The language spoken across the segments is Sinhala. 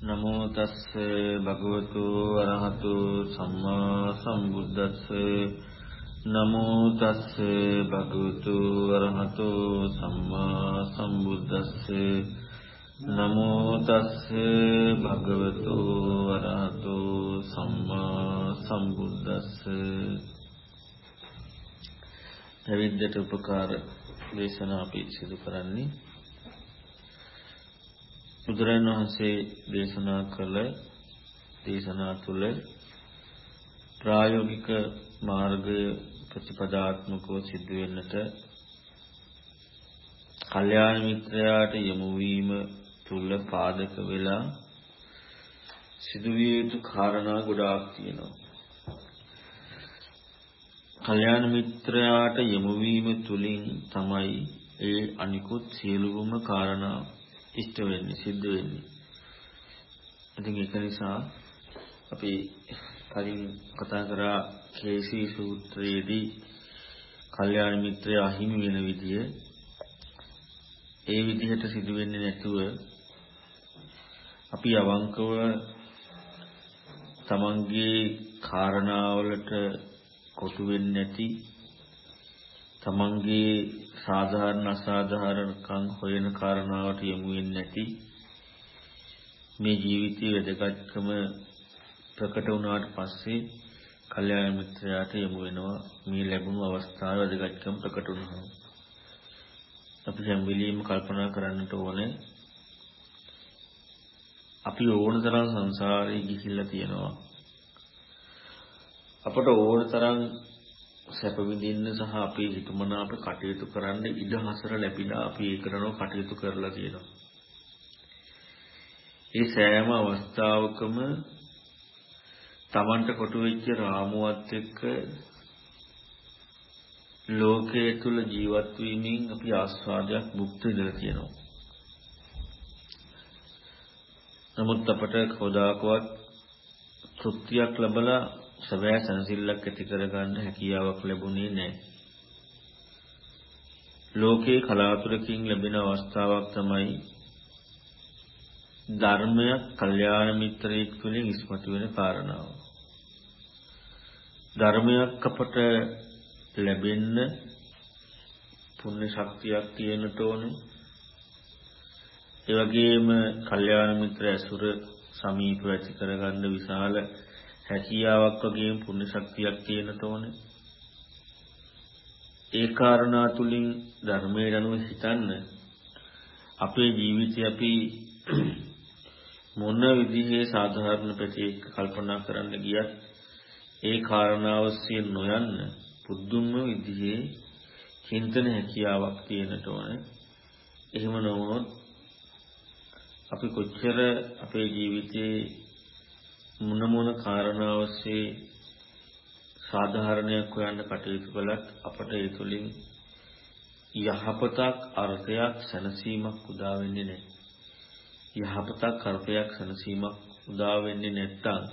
නමෝ තස්ස භගවතු අරහතු සම්මා සම්බුද්දස්ස. නමෝ තස්ස භගවතු අරහතු සම්මා සම්බුද්දස්ස. නමෝ තස්ස භගවතු අරහතු සම්මා සම්බුද්දස්ස. පැවිද්දට උපකාර දේශනා අපි සිදු කරන්නේ බුදුරජාණන් වහන්සේ දේශනා කළ දේශනා තුළ ප්‍රායෝගික මාර්ගය ප්‍රතිපදාත්මකව සිදු වෙන්නට කල්යාණ මිත්‍රයාට යොමු වීම තුල පාදක වෙලා සිදුවිය යුතු කාරණා ගොඩාක් තියෙනවා. කල්යාණ මිත්‍රයාට යොමු වීම තුලින් තමයි ඒ අනිකුත් සියලුම කාරණා ඉෂ්ට වෙන්නේ සිද්ධ වෙන්නේ. ඉතින් ඒක නිසා අපි කලින් කතා කරා කේසී සූත්‍රයේදී කල්යාණ මිත්‍රය අහිමි වෙන විදිය ඒ විදිහට සිදු වෙන්නේ නැතුව අපි අවංකව තමන්ගේ කාරණාවලට කොටු වෙන්නේ නැති තමන්ගේ සාධාරණ අසාධාරණකම් හොයන කාරණාවට යොමු වෙන්නේ නැති මේ ජීවිතයේ වැදගත්කම ප්‍රකට වුණාට පස්සේ කල්යාණ මිත්‍රයාට යොමු වෙනවා මේ ලැබුණු අවස්ථාවේ වැදගත්කම ප්‍රකට වුණා. අපි හැම වෙලෙම කල්පනා කරන්නට ඕනේ අපි ඕන තරම් සංසාරේ ගිහිල්ලා තියෙනවා. අපට ඕන තරම් සැප විඳින්න සහ අපේ හිතමනාප කටයුතු කරන්න ඉඩ හසර ලැබිලා අපි ඒ කරනව කටයුතු කරලා තියෙනවා. ඒ සෑම අවස්ථාවකම Tamanට කොටු වෙච්ච රාමුවත් එක්ක ලෝකයේ තුල ජීවත් වීමෙන් අපි ආස්වාදයක් භුක්ති විඳලා තියෙනවා. නමුත් අපට කවදාකවත් තෘප්තියක් ලැබලා සැබෑ සනසිල්ලක් ඇති කරගන්න හැකියාවක් ලැබුණේ නැහැ. ලෝකේ කලාතුරකින් ලැබෙන අවස්ථාවක් තමයි ධර්මයක් කල්යාණ මිත්‍රයෙක් තුළින් ඉස්මතු වෙන කාරණාව. ධර්මයක් අපට ලැබෙන්න පුණ්‍ය ශක්තියක් තියෙන්නට ඕනේ. ඒ වගේම කල්යාණ මිත්‍ර ඇසුර සමීපව ඇති කරගන්න විශාල හැකියාවක් වගේම පුණ්‍ය ශක්තියක් තියෙන්නට ඕනේ. ඒ කාරණා තුලින් ධර්මයේ අනුව හිතන්න අපේ ජීවිතය අපි මොන විදිහේ සාධාරණ ප්‍රතිඑක කල්පනා කරන්න ගියත් ඒ කාරණාවස්සිය නොයන්න පුදුම විදිහේ චින්තන හැකියාවක් තියෙන්නට ඕනේ. එහෙම නොවුනොත් අපි කොච්චර අපේ ජීවිතේ මොන මොන කාරණා ඔස්සේ සාධාරණයක් හොයන්න කටයුතු කළත් අපට ඒ තුලින් යහපතක් අර්ථයක් සැනසීමක් උදා වෙන්නේ නැහැ. යහපතක් අර්ථයක් සැනසීමක් උදා වෙන්නේ නැත්තම්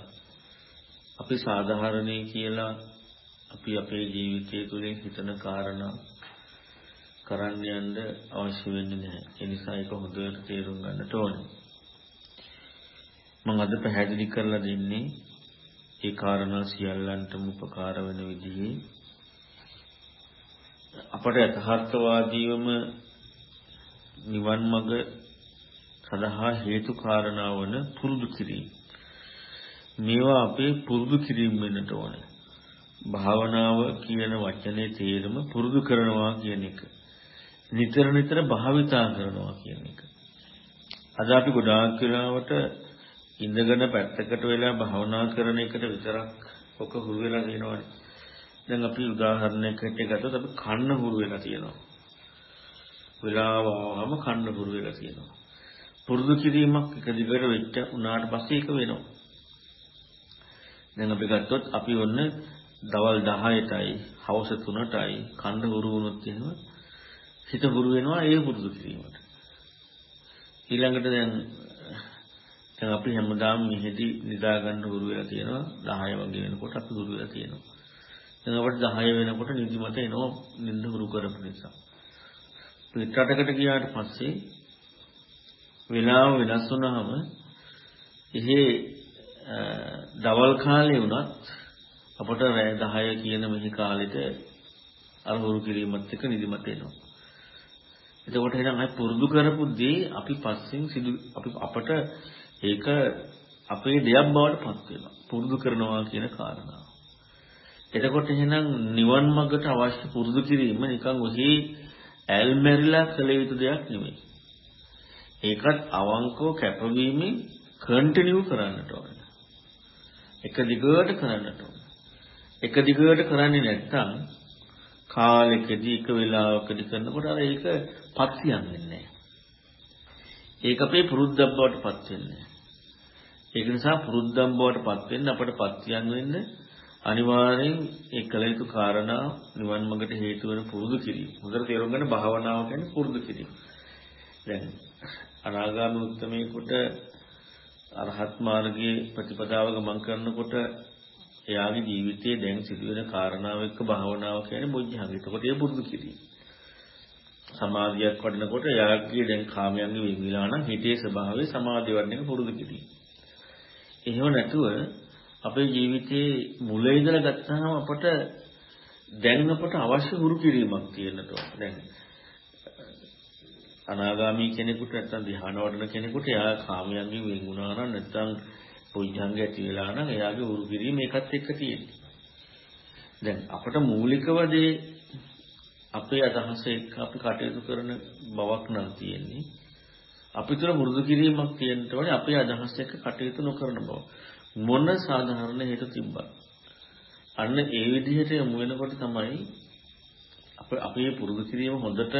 අපි සාධාරණේ කියලා අපි අපේ ජීවිතය තුළින් හිතන කාරණා කරන්න යන්න අවශ්‍ය වෙන්නේ නැහැ. ඒ නිසා ඒක හොඳට තේරුම් ගන්නට ඕනේ. මම අද පැහැදිලි කරලා දෙන්නේ ඒ කාරණා සියල්ලන්ටම උපකාර වෙන විදිහේ අපට යථාර්ථවාදීවම නිවන් මඟ සඳහා හේතු කාරණා වන පුරුදු කිරීම. මේවා අපේ පුරුදු කිරීම වෙන්නට ඕනේ. භාවනාව කියන වචනේ තේරුම පුරුදු කරනවා කියන එක. නිතර නිතර භාවිතා කරනවා කියන එක. අද අපි ගොඩාක් වෙලාවට ඉඳගෙන පැත්තකට වෙලා භාවනා කරන එකට විතරක් ඔක හුරු වෙලා තියෙනවානේ. දැන් අපි උදාහරණයකට ගත්තොත් අපි කන්න හුරු වෙලා තියෙනවා. වෙලාව ආවම කන්න හුරු වෙලා තියෙනවා. පුරුදු කිරීමක් එක දිගට වෙච්ච උනාට පස්සේ ඒක වෙනවා. දැන් අපි ගත්තොත් අපි ඔන්න දවල් 10ටයි හවස 3ටයි කන්න හුරු වුණොත් එහෙම හිත හුරු වෙනවා ඒ පුරුදු කිරීමට. ඊළඟට දැන් දැන් අපි හැමදාම මෙහෙදි නිදා ගන්න හුරු වෙලා තියෙනවා 10 වගේ වෙනකොට අපි හුරු වෙලා තියෙනවා. දැන් අපිට 10 වෙනකොට නිදිමත එනවා නිින්ද හුරු කරපු නිසා. පිටරටකට ගියාට පස්සේ වෙලාව වෙනස් වුණාම එහෙ දවල් කාලේ වුණත් අපට රෑ 10 කියන මෙහි කාලෙට අර හුරු කිරීමත් එක්ක නිදිමත එනවා. එතකොට එහෙනම් අපි පුරුදු කරපු දේ අපි පස්සෙන් සිදු අපි අපට ඒක අපේ දෙයක් බවට පත් වෙනවා. පුරුදු කරනවා කියන කාරණාව. එතකොට එහෙනම් නිවන් මාර්ගට අවශ්‍ය පුරුදු කිරීම නිකන් ඔහි ඇල්මැරිලා කළ යුතු දෙයක් නෙමෙයි. ඒකත් අවංකව කැපවීමෙන් කන්ටිනියු කරන්නට ඕනේ. එක දිගට කරන්නට ඕනේ. එක දිගට කරන්නේ නැත්නම් කාලෙකදී එක වෙලාවකදී කරනකොට අර ඒක පත්තියම් වෙන්නේ ඒක අපේ පුරුද්දක් බවට පත් වෙන්නේ ඒක නිසා පුරුද්දම් බවට පත් වෙන්න අපට පත්තියම් වෙන්න අනිවාර්යෙන් ඒ කල යුතු කාරණා නිවන් මාර්ගට හේතු වෙන පුරුදු කිරීම. හොඳට තේරුම් ගන්න භාවනාව කියන්නේ පුරුදු කිරීම. දැන් අනාගාමී උත්තමයෙකුට අරහත් මාර්ගයේ ප්‍රතිපදාව ගමන් කරනකොට එයාගේ ජීවිතයේ දැන් සිදුවෙන කාරණාව එක්ක භාවනාව කියන්නේ බොජ්ජංග. එතකොට ඒ පුරුදු කිරීම. සමාධියක් වඩනකොට එයාගේ දැන් කාමයන්ගේ වෙමිලා නම් හිතේ ස්වභාවය සමාධිය වඩන එක පුරුදු කිරීම. එහෙම නැතුව අපේ ජීවිතයේ මුල ඉඳලා ගත්තාම අපට දැන් අපට අවශ්‍ය හුරු කිරීමක් තියෙනට දැන් අනාගාමී කෙනෙකුට නැත්නම් ධ්‍යාන වඩන කෙනෙකුට එයා කාමයන්ගෙන් වෙන් වුණා නම් නැත්නම් පුඤ්ජංග ඇති වෙලා නම් එයාගේ උරු කිරීම ඒකත් එක්ක තියෙන්නේ. දැන් අපට මූලිකව දේ අපේ අදහස එක්ක අපි කටයුතු කරන බවක් නම් තියෙන්නේ. අපි තුළ මුරුදු කිරීමක් තියෙන්න ඕනේ අපේ අදහස් එක්ක කටයුතු නොකරන බව. මොන සාධාරණ හේතු තිබ්බත්. අන්න ඒ විදිහට යමු වෙනකොට තමයි අප අපේ පුරුදු කිරීම හොඳට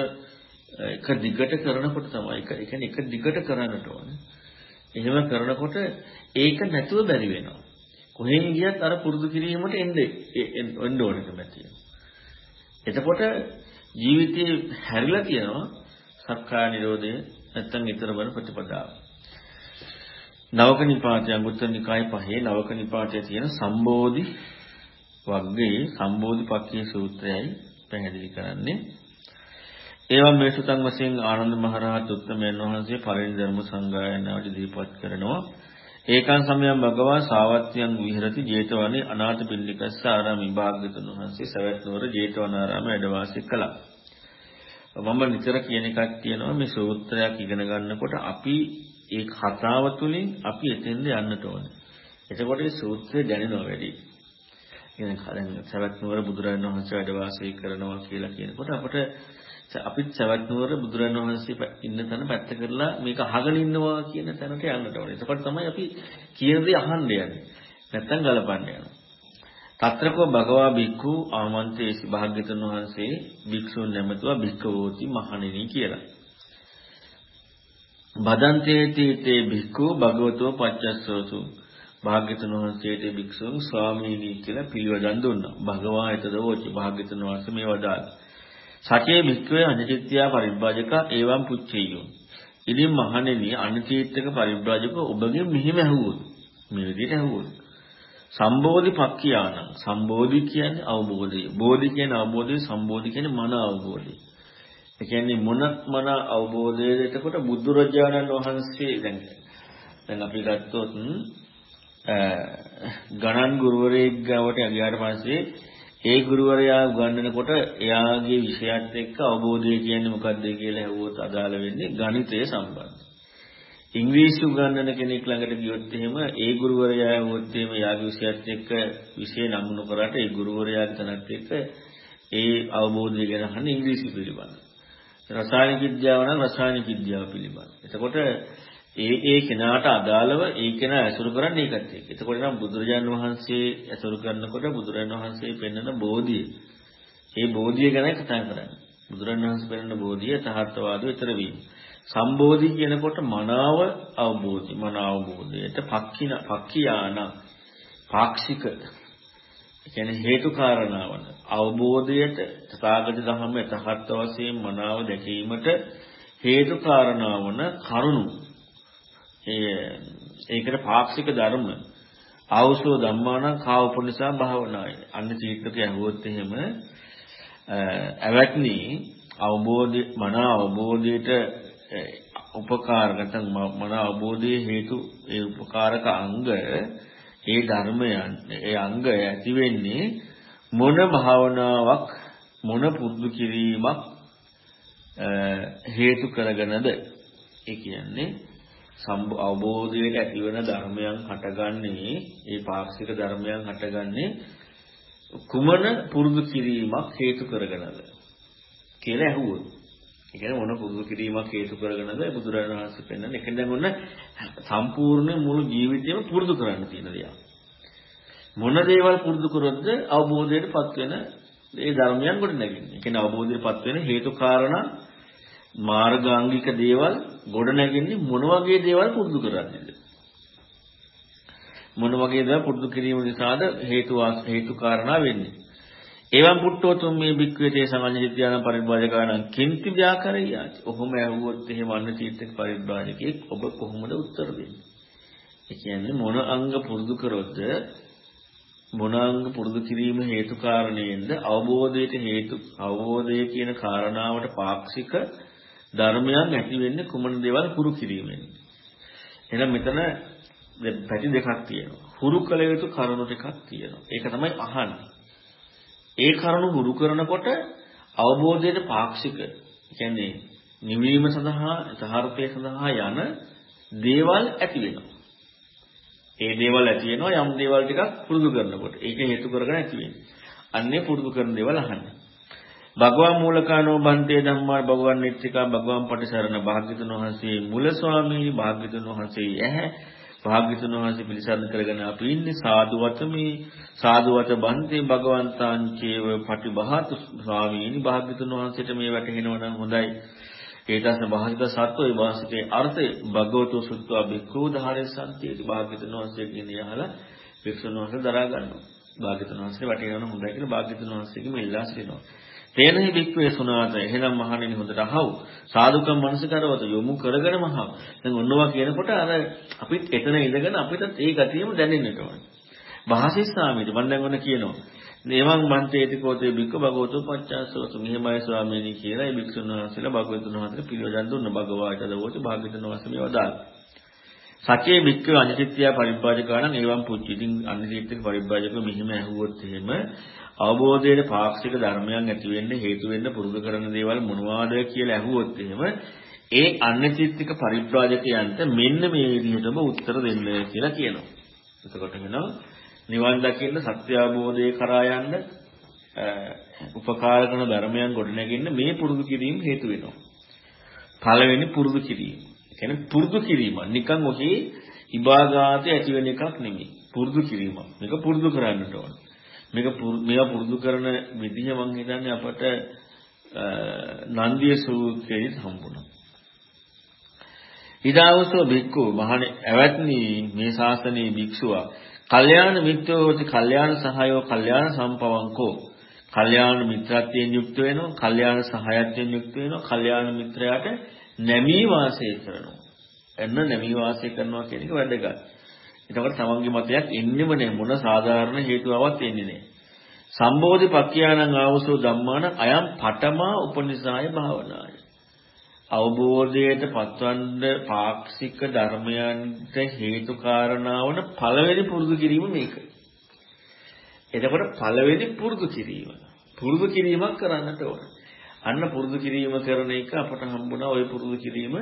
එක දිගට කරනකොට තමයි එක කියන්නේ එක දිගට කරන්නට ඕනේ. එහෙම කරනකොට ඒක නැතුව බැරි වෙනවා. කොහෙන් ගියත් අර පුරුදු කිරීමට එන්නේ එන්න ඕනකම තියෙනවා. එතකොට ජීවිතේ හැරිලා තියෙනවා සක්කාය නිරෝධය නැත්තම් ඊතර බල ප්‍රතිපදාව. නවක නිපාතය අඟුත්තර නිකාය පහේ නවක නිපාතයේ තියෙන සම්බෝධි වග්ගයේ සම්බෝධිපක්ඛේ සූත්‍රයයි පැහැදිලි කරන්නේ. ඒවා මේ සුතං වශයෙන් ආනන්ද මහරහත් උත්තමයන් වහන්සේ පළවෙනි ධර්ම සංගායනාවට ඉදිරිපත් කරනවා. ඒකන් සමයන් භගවා සාවත්‍යයන් විහෙරති ජේතවනේ අනාථ පින්ඩිකස්ස ආරාම විභාග්‍යතුන් වහන්සේ සවැත් නුවර ජේතවනාරාම වැඩ වාසය කළා. මම නිතර කියන එකක් තියෙනවා මේ සූත්‍රයක් ඉගෙන ගන්නකොට අපි ඒ කතාව තුළින් අපි එතෙන්ද යන්නට ඕනේ. එතකොට මේ සූත්‍රය දැනෙනවා වැඩි. ඉතින් දැන් සවැත් නුවර බුදුරජාණන් වහන්සේ වැඩ වාසය කරනවා කියලා කියනකොට අපට අපිත් සවැත් නුවර බුදුරජාණන් වහන්සේ ඉන්න තැන පැත්ත කරලා මේක අහගෙන ඉන්නවා කියන තැනට යන්නට ඕනේ. එතකොට තමයි අපි කියන දේ අහන්න යන්නේ. නැත්තම් ගලපන්න යනවා. తත්‍රකෝ භගවා බික්ඛු ආමන්ත්‍රේසි භාග්‍යතුන් වහන්සේ භික්ෂුන් නැමතුව භික්ඛවෝති මහණෙනි කියලා. බදන්තේති තේ භික්ඛු භගවතෝ පච්චස්සෝතු භාග්‍යතුන් වහන්සේට භික්ෂුන් ස්වාමීනි කියලා පිළිවදන් දුන්නා. භගවා එතදවෝචි භාග්‍යතුන් වහන්සේ මේ වදාළා. සචේ භික්ඛවේ අනිත්‍යා පරිබ්‍රාජක ඒවම් පුච්චෙයෝ. ඉතින් මහණෙනි අනිත්‍යක පරිබ්‍රාජක ඔබගෙන් මෙහිම ඇහුවොත් මේ විදිහට ඇහුවොත් සම්බෝධි පක්ඛියාන සම්බෝධි කියන්නේ අවබෝධය. බෝධි කියන්නේ අවබෝධය සම්බෝධි කියන්නේ මන අවබෝධය. ඒ කියන්නේ මොන මන අවබෝධයද එතකොට බුදුරජාණන් වහන්සේ දැන් දැන් අපි ගත්තොත් ගණන් ගුරුවරයෙක් ගාවට ගියාට පස්සේ ඒ ගුරුවරයා උගන්වනකොට එයාගේ විෂයත් එක්ක අවබෝධය කියන්නේ මොකක්ද කියලා ඇහුවොත් අදාළ වෙන්නේ ගණිතය සම්බන්ධ. ඉංග්‍රීසි උගන්වන කෙනෙක් ළඟට ගියොත් එහෙම ඒ ගුරුවරයා ඇහුවොත් එහෙම එයාගේ විෂයත් එක්ක විෂය නම් නොකරට ඒ ගුරුවරයාගේ තනත් එක්ක ඒ අවබෝධය ගැන අහන්නේ ඉංග්‍රීසි පිළිබඳ. රසායනික විද්‍යාව නම් රසායනික විද්‍යාව පිළිබඳ. එතකොට ඒ ඒ කෙනාට අදාළව ඒ කෙනා ඇසුරු කරන්නේ ඒකත් එක්ක. එතකොට නම් බුදුරජාණන් වහන්සේ ඇසුරු කරනකොට බුදුරජාණන් වහන්සේ පෙන්වන බෝධිය. ඒ බෝධිය ගැන කතා කරන්නේ. බුදුරජාණන් වහන්සේ පෙන්වන බෝධිය තහත්වාද විතර වීම. සම්බෝධි කියනකොට මනාව අවබෝධි. මන අවබෝධයට පක්ඛින පක්ඛියාන පාක්ෂික කියන්නේ හේතු කාරණාවන අවබෝධයට තථාගත ධර්ම යථාර්ථ වශයෙන් මනාව දැකීමට හේතු කාරණාවන කරුණු ඒකට පාක්ෂික ධර්ම ආවසෝ ධම්මාන කාවපනිසා භාවනායි. අන්න චීත්තක ඇහුවොත් එහෙම අවැත්නි අවබෝධ මන අවබෝධයට උපකාරක නැත්නම් මන අවබෝධයේ හේතු ඒ උපකාරක අංග ඒ ධර්මයන් ඒ අංග ඇති වෙන්නේ මොන භාවනාවක් මොන පුරුදු කිරීමක් හේතු කරගෙනද? ඒ කියන්නේ අවබෝධයට ඇතිවන ධර්මයන් හටගන්නේ ඒ පාක්ෂික ධර්මයන් හටගන්නේ කුමන පුරුදු කිරීමක් හේතු කරගෙනද කියලා ඇහුවොත් ඒ කියන්නේ මොන පුරුදු කිරීමක් හේතු කරගෙනද බුදුරජාණන් වහන්සේ පෙන්වන්නේ ඒක දැන් ඔන්න සම්පූර්ණ මුළු ජීවිතේම පුරුදු කරන්න තියෙන දෙයක් මොන දේවල් පුරුදු කරොත්ද අවබෝධයටපත් වෙන ඒ ධර්මයන් ගොඩ නැගෙන්නේ. ඒ කියන්නේ අවබෝධයටපත් වෙන හේතු කාරණා මාර්ගාංගික දේවල් ගොඩ නැගෙන්නේ මොන වගේ දේවල් පුරුදු කරන්නේද? මොන වගේ දේවල් පුරුදු කිරීම නිසාද හේතු හේතු කාරණා වෙන්නේ? එවම් පුට්ටෝතුම් මේ බික්කේතේ සමඤ්ඤිත්‍යාන පරිභාජකාන කිංති ව්‍යාකරියාච. ඔහොම ඇහුවොත් එහෙම අන්න තීර්ථක පරිභාජකෙක් ඔබ කොහොමද උත්තර දෙන්නේ? ඒ කියන්නේ මොන අංග පුරුදු කරොත්ද? මොනාංග පුරුදු කිරීම හේතු කාරණයෙන්ද අවබෝධයට හේතු අවබෝධය කියන කාරණාවට පාක්ෂික ධර්මයන් ඇති වෙන්නේ කුමන දේවල් පුරු කිරීමෙන් එහෙනම් මෙතන පැති දෙකක් තියෙනවා. හුරු කළ යුතු කරුණු ටිකක් තියෙනවා. ඒක තමයි අහන්නේ. ඒ කරුණු හුරු කරනකොට අවබෝධයට පාක්ෂික කියන්නේ නිවීම සඳහා සහර්ථය සඳහා යන දේවල් ඇති වෙනවා ඒ දේවල් ඇති වෙනවා යම් දේවල් ටිකක් පුරුදු කරනකොට. ඒක හේතු කරගෙන ඇති වෙන්නේ. අන්නේ පුරුදු කරන දේවල් අහන්න. භගවන් මූලකානෝ බන්තේ ධම්මා භගවන් නිත්‍තිකා භගවන් පටිසරණ භාග්‍යතුන් වහන්සේ මුල ස්වාමීනි භාග්‍යතුන් වහන්සේ ඇහැ භාග්‍යතුන් වහන්සේ පිළිසඳ කරගෙන අපි ඉන්නේ සාදුවත මේ සාදුවත බන්තේ භගවන්තාං චේව පටිභාතු ස්වාමීනි භාග්‍යතුන් වහන්සේට මේ වැටහෙනවා නම් හොඳයි ඒතස්ස භාගිත සත්වයේ වාසිතේ අර්ථය භගවතු සුත්වා බික්ඛු ධාරේ සම්තියති භාග්‍යතුන් වහන්සේ කියන යහලා වික්ෂුන් වහන්සේ දරා ගන්නවා. භාග්‍යතුන් වහන්සේ වටිනවන හොඳයි කියලා භාග්‍යතුන් වහන්සේගෙම ඉල්ලා සිටිනවා. තේනහි බික්ඛුවේ සුණාත එහෙනම් මහණෙනි හොඳට අහව් සාදුකම් මනසකරවත යොමු කරගෙනම අහව්. දැන් ඔන්නවා කියනකොට අර අපිත් එතන ඉඳගෙන අපිට ඒ ගතියම දැනෙන්නට ඕනේ. භාසිස්සාමීට මම දැන් ඔන්න කියනවා. නේමං මන්තේති කෝතේ බික්ක භගවතු පච්චාසවතු මෙහෙමයි ස්වාමීනි කියලා ඒ භික්ෂුන් වහන්සේලා භගවතුන් වහන්සේට පිළිවෙලක් දුන්න භගවාච දවෝති භාග්‍යතුන් වහන්සේ මේව දාන. සචේ බික්ක අනිත්‍ය පරිපාජකාණන් ඒවම් පුච්චි. ඉතින් අනිත්‍ය පරිපාජකව මෙහෙම ඇහුවොත් එහෙම අවබෝධයේ පාක්ෂික ධර්මයන් ඇති වෙන්න හේතු වෙන්න පුරුදු කරන දේවල් මොනවාද කියලා ඇහුවොත් එහෙම ඒ අනිත්‍යික පරිබ්‍රාජකයන්ට මෙන්න මේ විදිහටම උත්තර දෙන්න කියලා කියනවා. එතකොට වෙනවා නිවන් දකින්න සත්‍ය අවබෝධය කරා යන්න උපකාර කරන ධර්මයන් ගොඩනැගෙන්න මේ පුරුදු කිරීම හේතු වෙනවා. පළවෙනි පුරුදු කිරීම. කියන්නේ පුරුදු කිරීම. නිකන් ඔහි ඉබාගාතේ ඇති වෙන එකක් නෙමෙයි. පුරුදු කිරීම. මේක පුරුදු කරන්නට ඕන. මේක මේවා පුරුදු කරන විදිහ මම හිතන්නේ අපට නන්දිය සූත්‍රයේ හම්බුණා. ඉදාවසෝ භික්ඛු මහණේ ඇවැත්නි මේ ශාසනයේ භික්ෂුවා කල්යාණ මිත්‍රෝති කල්යාණ සහායෝ කල්යාණ සම්පවංකෝ. කල්යාණ මිත්‍රත්වයෙන් යුක්ත වෙනවා කල්යාණ සහායත්වයෙන් යුක්ත වෙනවා කල්යාණ මිත්‍රයාට නැමී වාසය කරනවා. එන්න නැමී වාසය කරනවා කියන එක වැදගත්. එතකොට තමන්ගේ මතයක් එන්නෙම නෑ මොන සාධාරණ හේතුවවත් එන්නේ නෑ සම්බෝධි පක්ඛයානං ආවසෝ ධම්මාන අයම් පඨමා උපනිසාය භාවනාය අවබෝධයට පත්වන්න පාක්ෂික ධර්මයන්ට හේතු කාරණා වන පළවෙනි පුරුදු කිරීම මේක. එතකොට පළවෙනි පුරුදු කිරීම. පුරුදු කිරීමක් කරන්නට ඕන. අන්න පුරුදු කිරීම කරන එක අපට හම්බුණා ওই පුරුදු කිරීම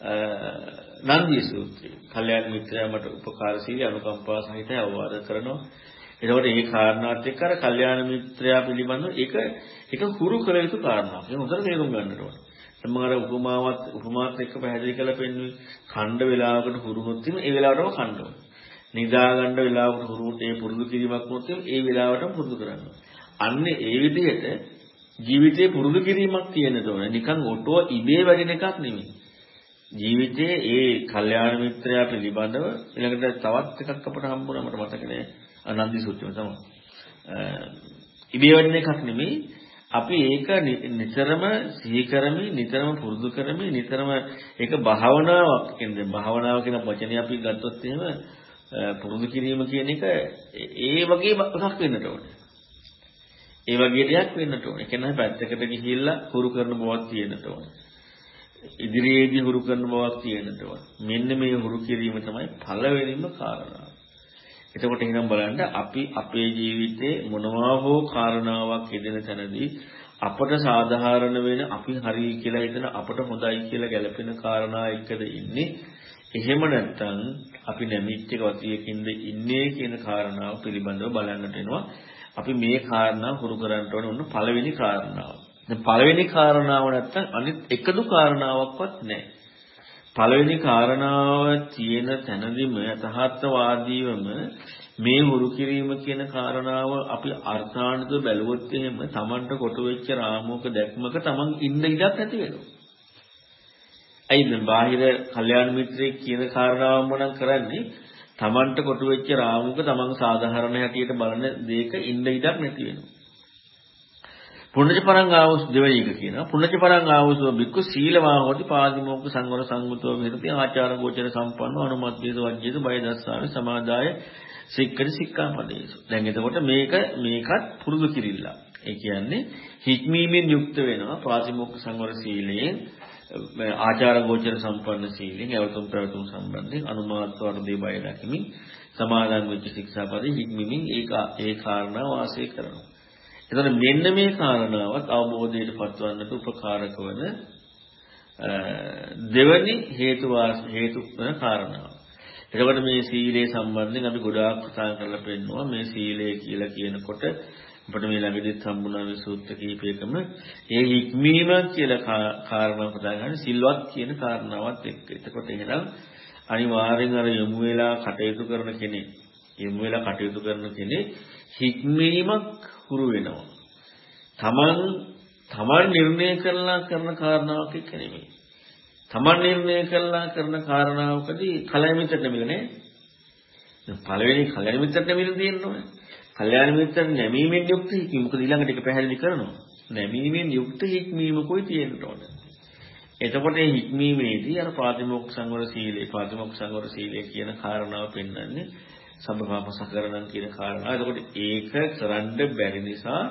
නන්දිය සූත්‍රය. කල්යාණ මිත්‍රයා මට උපකාරශීලී අනුකම්පා සහිත අවවාද කරනවා. එතකොට මේ කාරණාත් එක්ක අර කල්යාණ මිත්‍රයා පිළිබඳව ඒක ඒක හුරු කළ යුතු කාරණාවක්. ඒක හොඳට තේරුම් ගන්නට ඕන. සමහර උපමාවත් උපමාත් එක්ක පැහැදිලි කරලා පෙන්වන්නේ ඛණ්ඩ වේලාවකට හුරුනොත් එimhe ඒ වෙලාවටම ඛණ්ඩ ඕන. නිදා ගන්න වෙලාවකට හුරුනොත් ඒ පුරුදු කිරීමක් වුණොත් ඒ වෙලාවටම පුරුදු කරන්න. අන්න ඒ විදිහට ජීවිතේ පුරුදු කිරීමක් තියෙන්න ඕන. නිකන් ඔටෝ ඉබේ වැඩෙන එකක් නෙමෙයි. ජීවිතයේ ඒ කල්යාණ මිත්‍රයා පිළිබඳව ඊළඟට තවත් එකක් අපට හම්බුණා මට මතක නෑ අනන්දි සූත්‍රය තමයි. ඉබේ වැඩෙන එකක් නෙමෙයි අපි ඒක නිතරම සිහි කරමින් නිතරම පුරුදු කරමින් නිතරම ඒක භාවනාවක් කියන්නේ භාවනාව කියන වචනේ අපි ගත්තොත් එහෙම පුරුදු කිරීම කියන එක ඒ වගේ එකක් වෙන්නට ඕනේ. ඒ වගේ දෙයක් වෙන්නට ඕනේ. ඒ කියන්නේ පැත්තකට ගිහිල්ලා හුරු කරන බවක් තියෙන්නට ඕනේ. ඉදිරියේදී හුරු කරන බවක් තියෙන්නට ඕන. මෙන්න මේ හුරු කිරීම තමයි පළවෙනිම කාරණාව. එතකොට එහෙනම් බලන්න අපි අපේ ජීවිතේ මොනවා හෝ කාරණාවක් යෙදෙන තැනදී අපට සාධාරණ වෙන අපි හරි කියලා හිතන අපට හොඳයි කියලා ගැලපෙන කාරණා එක්කද ඉන්නේ එහෙම නැත්නම් අපි නැමිච්ච ගතියකින්ද ඉන්නේ කියන කාරණාව පිළිබඳව බලන්නට වෙනවා අපි මේ කාරණා හුරු කරන්න ඕනේ උන්න පළවෙනි කාරණාව දැන් පළවෙනි කාරණාව නැත්තම් අනිත් එකදු කාරණාවක්වත් නැහැ. පළවෙනි කාරණාව තියෙන තැනදීම යථාර්ථවාදීවම මේ හුරු කිරීම කියන කාරණාව අපි අර්ථාන්විත බැලුවොත් එහෙම Tamanට කොටු වෙච්ච රාමුවක දැක්මක Taman ඉන්න ඉඩක් නැති වෙනවා. ඇයිද බාහිර කල්යාණ මිත්‍රයෙක් කියන කාරණාවම නම් කරන්නේ Tamanට කොටු වෙච්ච රාමුවක Taman සාධාරණ හැටියට බලන දෙයක ඉන්න ඉඩක් නැති වෙනවා. පුණජ පරං ආවුස් දෙවෙනි එක කියනවා. පුණජ පරං ආවුසෝ බික්කු සීලවා හොති පාදිමෝක්ඛ සංවර සංගතෝ විහෙරති ආචාර ගෝචර සම්පන්නෝ අනුමත්දේස වජ්ජේස බය දස්සාවේ සමාදාය සික්කරි සික්ඛාපදේසු. දැන් එතකොට මේක මේකත් පුරුදු කිරිල්ල. ඒ කියන්නේ හික්මීමෙන් යුක්ත වෙනවා පාදිමෝක්ඛ සංවර සීලයෙන් ආචාර ගෝචර සම්පන්න සීලෙන් අවතුම් ප්‍රවතුම් සම්බන්ධයෙන් අනුමාත්ව අර්ධේ බය දකිමින් සමාදන් වෙච්ච ශික්ෂාපදේ හික්මීමෙන් ඒක ඒ කාරණා වාසය කරනවා. එතකොට මෙන්න මේ කාරණාවත් අවබෝධයට පත්වන්නට උපකාරක වන දෙවැනි හේතු හේතු වන කාරණාව. එතකොට මේ සීලේ සම්බන්ධයෙන් අපි ගොඩාක් කතා කරලා පෙන්නවා මේ සීලය කියලා කියනකොට අපිට මේ ළඟදිත් හම්බුණා මේ සූත්‍ර කීපයකම ඒ හික්මීම කියලා කාරණාව කතා කරන්නේ සිල්වත් කියන කාරණාවත් එක්ක. එතකොට එහෙනම් අනිවාර්යෙන් අර යොමු වෙලා කටයුතු කරන කෙනෙක් යොමු වෙලා කටයුතු කරන කෙනෙක් හික්මීමක් හුරු වෙනවා. තමන් තමන් නිර්ණය කළා කරන කාරණාවක් එක්ක නෙමෙයි. තමන් නිර්ණය කළා කරන කාරණාවකදී කලය මිත්‍ර නෙමෙයිනේ. පළවෙනි කලය මිත්‍ර නෙමෙයි තියෙන්නේ. කල්යාණ මිත්‍ර නැමීමෙන් යුක්ත හික්මීම. මොකද ඊළඟට ඒක පැහැදිලි කරනවා. නැමීමෙන් යුක්ත හික්මීමකුයි තියෙන්න ඕන. එතකොට මේ හික්මීමේදී අර පාතිමොක්ඛ සංවර සීලය, පාතිමොක්ඛ සංවර සීලය කියන කාරණාව පෙන්වන්නේ සබ්බපාපසකරණම් කියන කාරණා. එතකොට ඒක කරන්න බැරි නිසා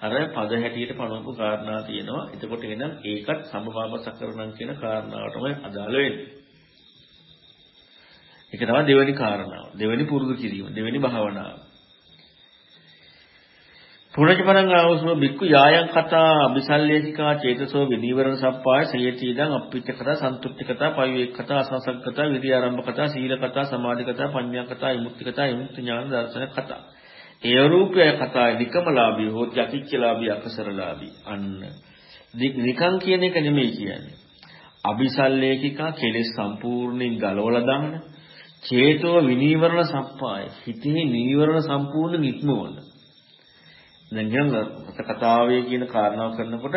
අර පද හැටියට පනවපු කාරණා තියෙනවා. එතකොට එහෙනම් ඒකත් සබ්බපාපසකරණම් කියන කාරණාවටමයි අදාළ වෙන්නේ. ඒක තමයි දෙවෙනි කාරණාව. දෙවෙනි පුරුදු කිරීම. දෙවෙනි භාවනාව. පුරජපරං ආවසෝ බික්කු යායන් කතා අபிසල්ලේතිකා චේතසෝ විනීවරණ සප්පාය සයති ඉදං අප්පිච්ච කතා සන්තුට්ඨි කතා පවිවේක කතා අසංසග්ග කතා විරි ආරම්භ කතා සීල කතා සමාධි කතා පඤ්ඤා කතා විමුක්ති කතා විමුක්ති ඥාන දර්ශන කතා. ඒ රූපය කතා නිකමලාභී හොත් යකිච්චලාභී අකසරලාභී අන්න. නිකං කියන එක නෙමෙයි කියන්නේ. අபிසල්ලේකිකා කෙලෙස් සම්පූර්ණයෙන් ගලවලා දාන චේතෝ විනීවරණ සප්පාය. හිතේ නීවරණ සම්පූර්ණ නික්මවන දැන් කියන කතාවේ කියන කාරණාව කරනකොට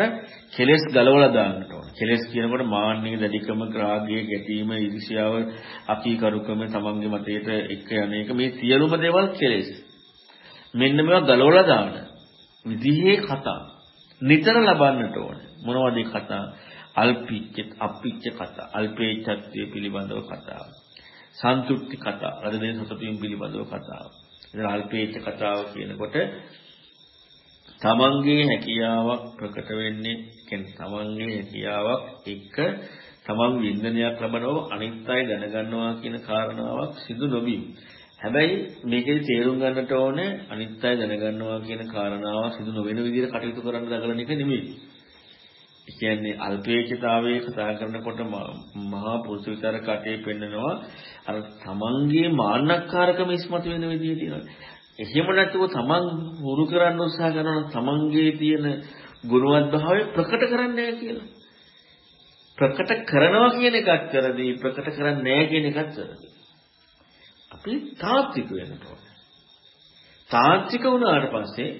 කෙලෙස් ගලවලා දාන්නට ඕන. කෙලෙස් කියනකොට මාන්නය, දැඩිකම, රාගය, ගැටීම, ඊර්ෂ්‍යාව, අකීකරුකම, තමන්ගේ මතයට එක්ක යන්නේක මේ සියලුම දේවල් කෙලෙස්. මෙන්න මේවා ගලවලා දාන්න. විදිහේ කතා නිතර ලබන්නට ඕන. මොනවද ඒ කතා? අල්පිච්ච, අපිච්ච කතා, අල්පේච්ඡත්වය පිළිබඳව කතාව. සන්තුට්ටි කතා, අද දෙන සතුටින් පිළිබඳව කතාව. ඉතින් අල්පේච්ඡ කතාව කියනකොට තමන්ගේ හැකියාවක් ප්‍රකට වෙන්නේ කියන්නේ තමන්ගේ හැකියාවක් එක තමන් වින්දනයක් ලබනව අනිත් අය දැනගන්නවා කියන කාරණාවක් සිදු නොවීම. හැබැයි මේකේ තේරුම් ගන්නට ඕනේ අනිත් අය දැනගන්නවා කියන කාරණාව සිදු නොවන විදිහට කටයුතු කරන්න දඟලන එක නෙමෙයි. ඒ කියන්නේ අල්පේක්ෂතාවයේ කතා කරනකොට මහා පුරුෂ විතර කටේ පෙන්නනවා අර තමන්ගේ මාන්නක්කාරකම ඉස්මතු වෙන විදිහ තියෙනවා. එහෙම නැතුව තමන් හුරු කරන්න උත්සාහ කරනවා තමන්ගේ තියෙන ගුණවත් භාවය ප්‍රකට කරන්නේ නැහැ කියලා. ප්‍රකට කරනවා කියන එකත් කරදී ප්‍රකට කරන්නේ නැහැ කියන එකත් කරදී. අපි තාත්වික වෙන්න ඕනේ. තාත්වික වුණාට පස්සේ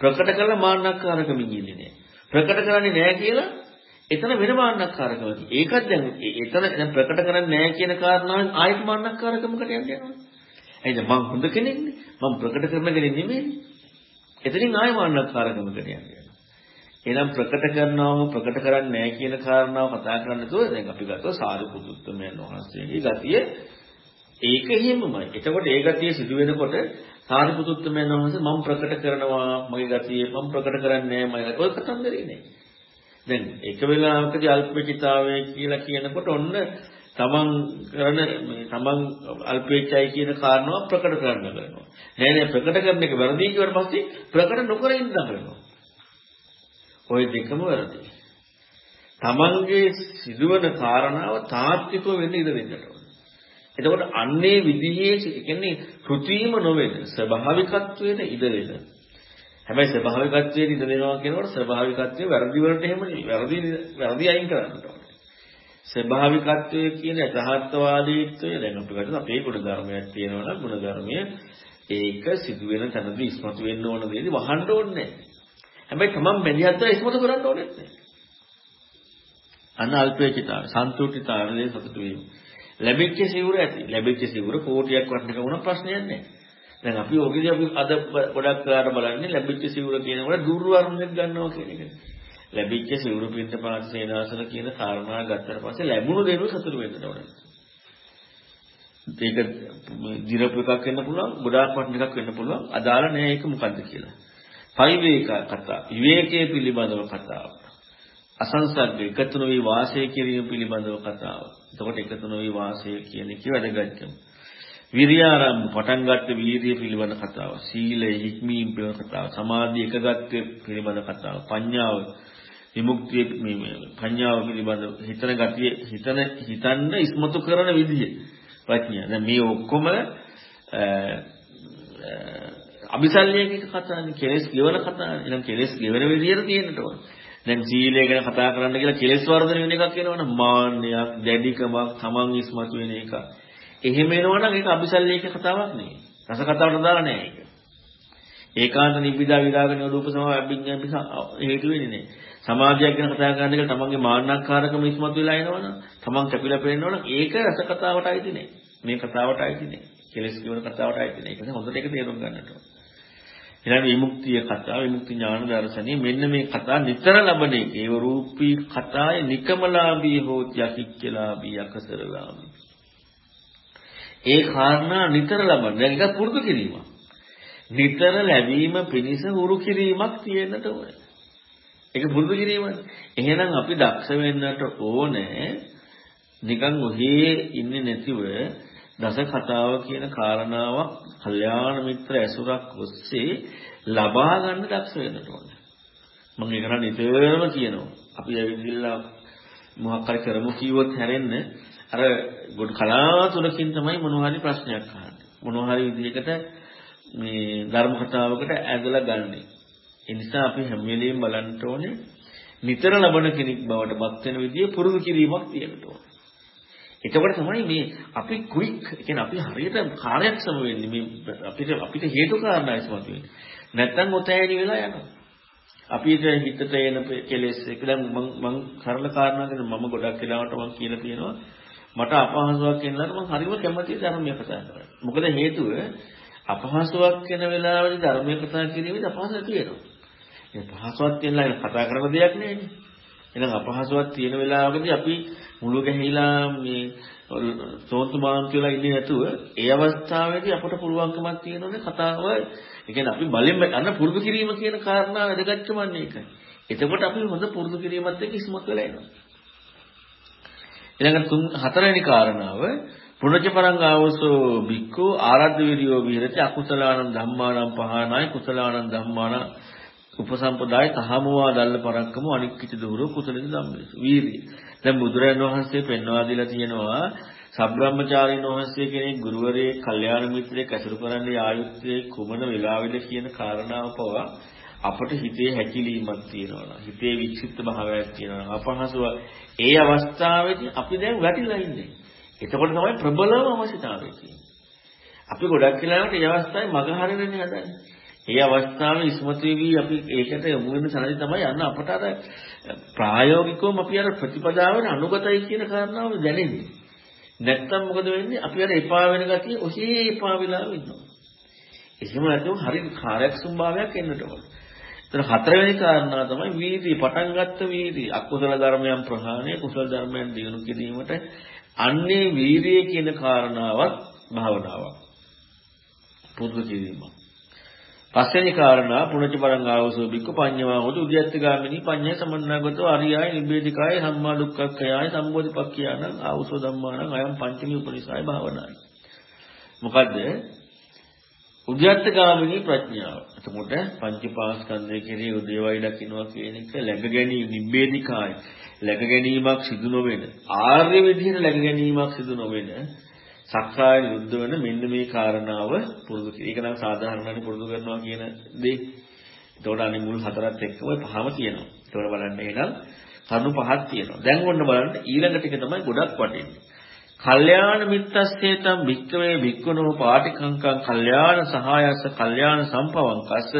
ප්‍රකට කළ මාන්නක්කාරකමින් ඉන්නේ නැහැ. ප්‍රකට කරන්නේ නැහැ කියලා එතන වෙන මාන්නක්කාරකමක්. ඒකත් දැන් එතන දැන් ප්‍රකට කරන්නේ නැහැ කියන කාරණාවෙන් ආයෙත් මාන්නක්කාරකමකට යන්න යනවා. ඇයිද මං හොඳ කෙනෙක්නේ. මම ප්‍රකට කරන කෙනෙක් නෙමෙයි. එතනින් ආයෙ මාන්නකාරකමකට යන්නේ. එහෙනම් ප්‍රකට කරනවම ප්‍රකට කරන්නේ නැහැ කියන කාරණාව කතා කරන්න තුව දැන් අපි ගත්තොත් සාරිපුත්තුමයන් වහන්සේගේ ගතිය ඒක එහෙමමයි. එතකොට ඒ ගතිය සිදු වෙනකොට සාරිපුත්තුමයන් වහන්සේ මම ප්‍රකට කරනවා මගේ ගතිය මම ප්‍රකට කරන්නේ නැහැ මම ඔය කතන්දරේ නේ. දැන් එක වෙලාවකදී අල්පේචිතාවය කියලා කියනකොට ඔන්න තමන් කරන මේ තමන් අල්පේච්ඡයි කියන කාරණාව ප්‍රකට කරන්න කරනවා. නෑ නෑ ප්‍රකට කරන එක වැරදි කියවට පස්සේ ප්‍රකට නොකර ඉන්න කරනවා. ওই දෙකම වැරදි. තමන්ගේ සිදුවන කාරණාව තාත්විකව වෙන්න ඉඩ දෙන්නට ඕනේ. එතකොට අන්නේ විදිහේ කියන්නේ කෘත්‍රිම නොවන ස්වභාවිකත්වයට ඉඩ දෙන්න. හැබැයි ස්වභාවිකත්වයට ඉඩ දෙනවා කියනකොට ස්වභාවිකත්වයේ වැරදි වලට එහෙම නෙවෙයි. වැරදි වැරදි අයින් කරන්න ඕනේ. ස්වභාවිකත්වය කියන යථාර්ථවාදීත්වය දැන් අපි ගත්තොත් අපේ ගුණ ධර්මයක් තියෙනවා නම් ගුණ ධර්මය ඒක සිදුවෙන තැනදී ඉස්මතු වෙන්න ඕන දෙයදී වහන්න ඕනේ නැහැ. හැබැයි තමන් මෙදිහත් ඉස්මතු කරන්න ඕනෙත් නැහැ. අන්න අල්පේචිතාව, සන්තුෂ්ඨිතාවලේ සතුටු වීම. ලැබිච්ච සිවුර ඇති. ලැබිච්ච සිවුර කෝටියක් වටිනක වුණා ප්‍රශ්නයක් නැහැ. දැන් අපි ඔකදී අපි අද ගොඩක් කාට බලන්නේ ලැබිච්ච සිවුර කියනකොට දුර්වර්ණයක් ගන්නවා කියන එකනේ. ලැබිච්ච සිවුරු පිට පාත සේනාසන කියන කාරණා ගත්තට පස්සේ ලැබුණු දේවල් සතුටු වෙන්න ඕනේ. ඒක දිරපු එකක් වෙන්න පුළුවන්, ගොඩාක් වටින එකක් වෙන්න පුළුවන්. අදාළ නෑ ඒක මොකද්ද කියලා. පරිවේක කතා, විවේකයේ පිළිබඳව කතාව. අසංසග්ග එකතු නොවි වාසය කිරීම පිළිබඳව කතාව. එතකොට එකතු නොවි වාසය කියන එක වැදගත්කම. විරියාරම්භ පටන් ගත්ත වීර්යය පිළිබඳ කතාව. සීලය හික්මීම් පිළිබඳ කතාව. සමාධි එකගත්ව පිළිබඳ කතාව. පඤ්ඤාව විමුක්තිය මේ පඤ්ඤාව පිළිබඳ හිතන ගතිය හිතන හිතන්න ඉස්මතු කරන විදිය ප්‍රඥා. දැන් මේ ඔක්කොම අபிසල්යකික කතානේ කෙලස් කියවන කතානේ. එහෙනම් කෙලස් කියවන විදියට තියෙන්නට ඕන. දැන් සීලය ගැන කතා කරන්න කියලා කෙලස් වර්ධන වෙන එකක් වෙනවනම් මාන්නයක්, දැඩිකමක්, තමන් ඉස්මතු වෙන එක. එහෙම වෙනවනම් ඒක අபிසල්යකික කතාවක් නෙවෙයි. රස කතාවට දාලා නෑ ඒක. ඒකාන්ත නිබ්බිදා විරාග නිරූප සමාව අභිඥා මිස හේතු වෙන්නේ නෑ. සමාධියක් ගැන කතා කරන එක තමන්ගේ මාන්නක්කාරකම ඉස්මතු වෙලා එනවනම් තමන් කැපිලා පේනවනම් ඒක රස කතාවට අයිති නෑ. මේ කතාවට අයිති නෑ. කෙලස් කියවන කතාවට අයිති නෑ. ඒක නිසා හොඳට ඒක තේරුම් ගන්නට ඕන. ඊළඟ විමුක්තිය කතාව විමුක්ති ඥාන දර්ශනය මෙන්න මේ කතා නිතර ලබන එක. ඒව රූපී කතාය නිකමලාභී හෝති යකිච්චලාභී යකසරලාභී. ඒ කාරණා නිතර ලබන. දැන් ඒක පුරුදු කිරීමක්. නිතර ලැබීම පිණිස හුරු කිරීමක් තියෙන්නට ඕනේ. ඒක පුරුදු කිරීමනේ. එහෙනම් අපි දක්ෂ වෙන්නට ඕනේ නිකන් ඔහේ ඉන්නේ නැතිව දස කතාව කියන කාරණාවක් කල්යාණ මිත්‍ර ඇසුරක් ඔස්සේ ලබා ගන්න දක්ෂ වෙන්නට ඕනේ. මම ඒක නිතරම කියනවා. අපි ඇවිල්ලා මොකක් හරි කරමු කිව්වොත් හැරෙන්න අර ගොඩ කලාතුරකින් තමයි මොනවා හරි ප්‍රශ්නයක් අහන්නේ. මොනවා හරි විදිහකට මේ ධර්ම කතාවකට ඇදලා ගන්නෙ. ඒ නිසා අපි හැම වෙලෙම බලන්න ඕනේ නිතර ලබන කෙනෙක් බවට පත් වෙන විදිය පුරුදු කිරීමක් තියෙන්න ඕනේ. එතකොට තමයි මේ අපි ක්වික් කියන්නේ අපි හරියට කාර්යක්ෂම වෙන්නේ මේ අපිට අපිට හේතු කාරණා ඉස්මතු වෙන්නේ. නැත්තම් ඔතෑණි වෙලා යනවා. අපිට හිතට එන කෙලෙස් එක දැන් මම මම කරල කාරණා ගැන මම ගොඩක් වෙලාවට මම කියලා තියෙනවා මට අපහසුයක් එනලාට මම හරිම කැමතියි ධර්මය කතා කරන්න. මොකද හේතුව අපහසුයක් වෙන වෙලාවේදී ධර්මය කතා කිරීමේදී අපහසුයක් තියෙනවා. ඒ පහසුවක් තියෙනලා කතා කරන දෙයක් නෙවෙයි. එහෙනම් අපහසුවක් තියෙන වෙලාවකදී අපි මුළු ගැහිලා මේ සෝන්තු මාන් කියලා ඉන්නේ නැතුව ඒ අවස්ථාවේදී අපට පුළුවන්කමක් තියෙනවනේ කතාව ඒ කියන්නේ අපි බලෙන් අන්න පුරුදු කිරීම කියන කාරණාව වැදගත්කමන්නේ ඒකයි. එතකොට අපි හොඳ පුරුදු කිරීමත් එක්ක ඉස්මතු වෙලා එනවා. ඊළඟ තුන් හතරවෙනි කාරණාව පුනච පරං ආවසෝ බික්කෝ ආරද්ධ විරියෝ විහෙරති අකුසලානං ධම්මානං පහනාය කුසලානං ධම්මාන උපසම්පදාය තහමවා දල්ල පරක්කම අනික්කිත දුරෝ කුසලින් ධම්මේස. වීරිය. දැන් බුදුරජාණන් වහන්සේ පෙන්වා දීලා තියෙනවා සබ්‍රාහ්මචාරීන් වහන්සේ කෙනෙක් ගුරුවරයෙක් කල්යාණ මිත්‍රයෙක් ඇසුරු කරන්නේ ආයුත්තේ කුමන වෙලාවෙද කියන කාරණාව පවා අපට හිතේ හැකිලීමක් තියෙනවා. හිතේ වික්ෂිප්ත භාවයක් තියෙනවා. අපහසුව ඒ අවස්ථාවේදී අපි දැන් වැටිලා ඉන්නේ. එතකොට තමයි ප්‍රබලම අවශ්‍යතාවය තියෙන්නේ. අපි ගොඩක් වෙලාවට මේ අවස්ථාවේ මග හරිනනේ හදන්නේ. ඒ අවස්ථාවේ ඉස්මතු වෙවි අපි ඒකට යොමු වෙන සැනදී තමයි යන්න අපට අර ප්‍රායෝගිකවම අපි අර ප්‍රතිපදාවෙන් අනුගතයි කියන කාරණාව දැනෙන්නේ. නැත්තම් මොකද වෙන්නේ? අපි අර එපා වෙන ගතිය ඔසේ එපා වෙලා ඉන්නවා. එහෙම නැතුව හරි කාර්යක්ෂම භාවයක් එන්නට ඕන. එතන හතරවෙනි කාරණා තමයි වීර්ය පටන් ගත්ත වීර්ය අකුසල ධර්මයන් ප්‍රහාණය කුසල ධර්මයන් දිනු කිරීමට අන්නේ වීරිය කියන කාරණාවත් භාවනාවක්. පුරුදු කිරීමක්. පස්වෙනි කාරණා පුණජ පරං ආවසෝ බික්ක පඤ්ඤවා හොතු උද්‍යත්ත ගාමිනී පඤ්ඤය සමන්නාගතෝ අරියාය නිබ්බේධිකාය සම්මා දුක්ඛක්ඛයාය සම්බෝධිපක්ඛයානං ආවසෝ ධම්මානං අයම් පංචමී උපනිසාය භාවනායි මොකද්ද උද්‍යත්ත ගාමිනී ප්‍රඥාව එතකොට පංචපාස්කන්ධය කෙරෙහි උදේවයි දකින්නවා කියන එක läග ගැනීම නිබ්බේධිකාය läග ගැනීමක් සිදු නොවන ආර්ය විදිහට läග ගැනීමක් සිදු නොවන සක්කාය නිරුද්ධ වෙන මෙන්න මේ කාරණාව පුරුදු කිරීම. ඒක නම් සාධාරණව පුරුදු කරනවා කියන දේ. ඒතකොට අනිත් මුල් හතරත් එක්කම ඔය පහම තියෙනවා. ඒතකොට බලන්න එහෙනම් කරුණු පහක් තියෙනවා. දැන් ඔන්න බලන්න ඊළඟ ටික තමයි ගොඩක් වටින්නේ. කල්යාණ මිත්තස්සේතම් වික්කවේ වික්කනෝ පාටිකංකං කල්යාණ සහායස කල්යාණ සම්පවංකස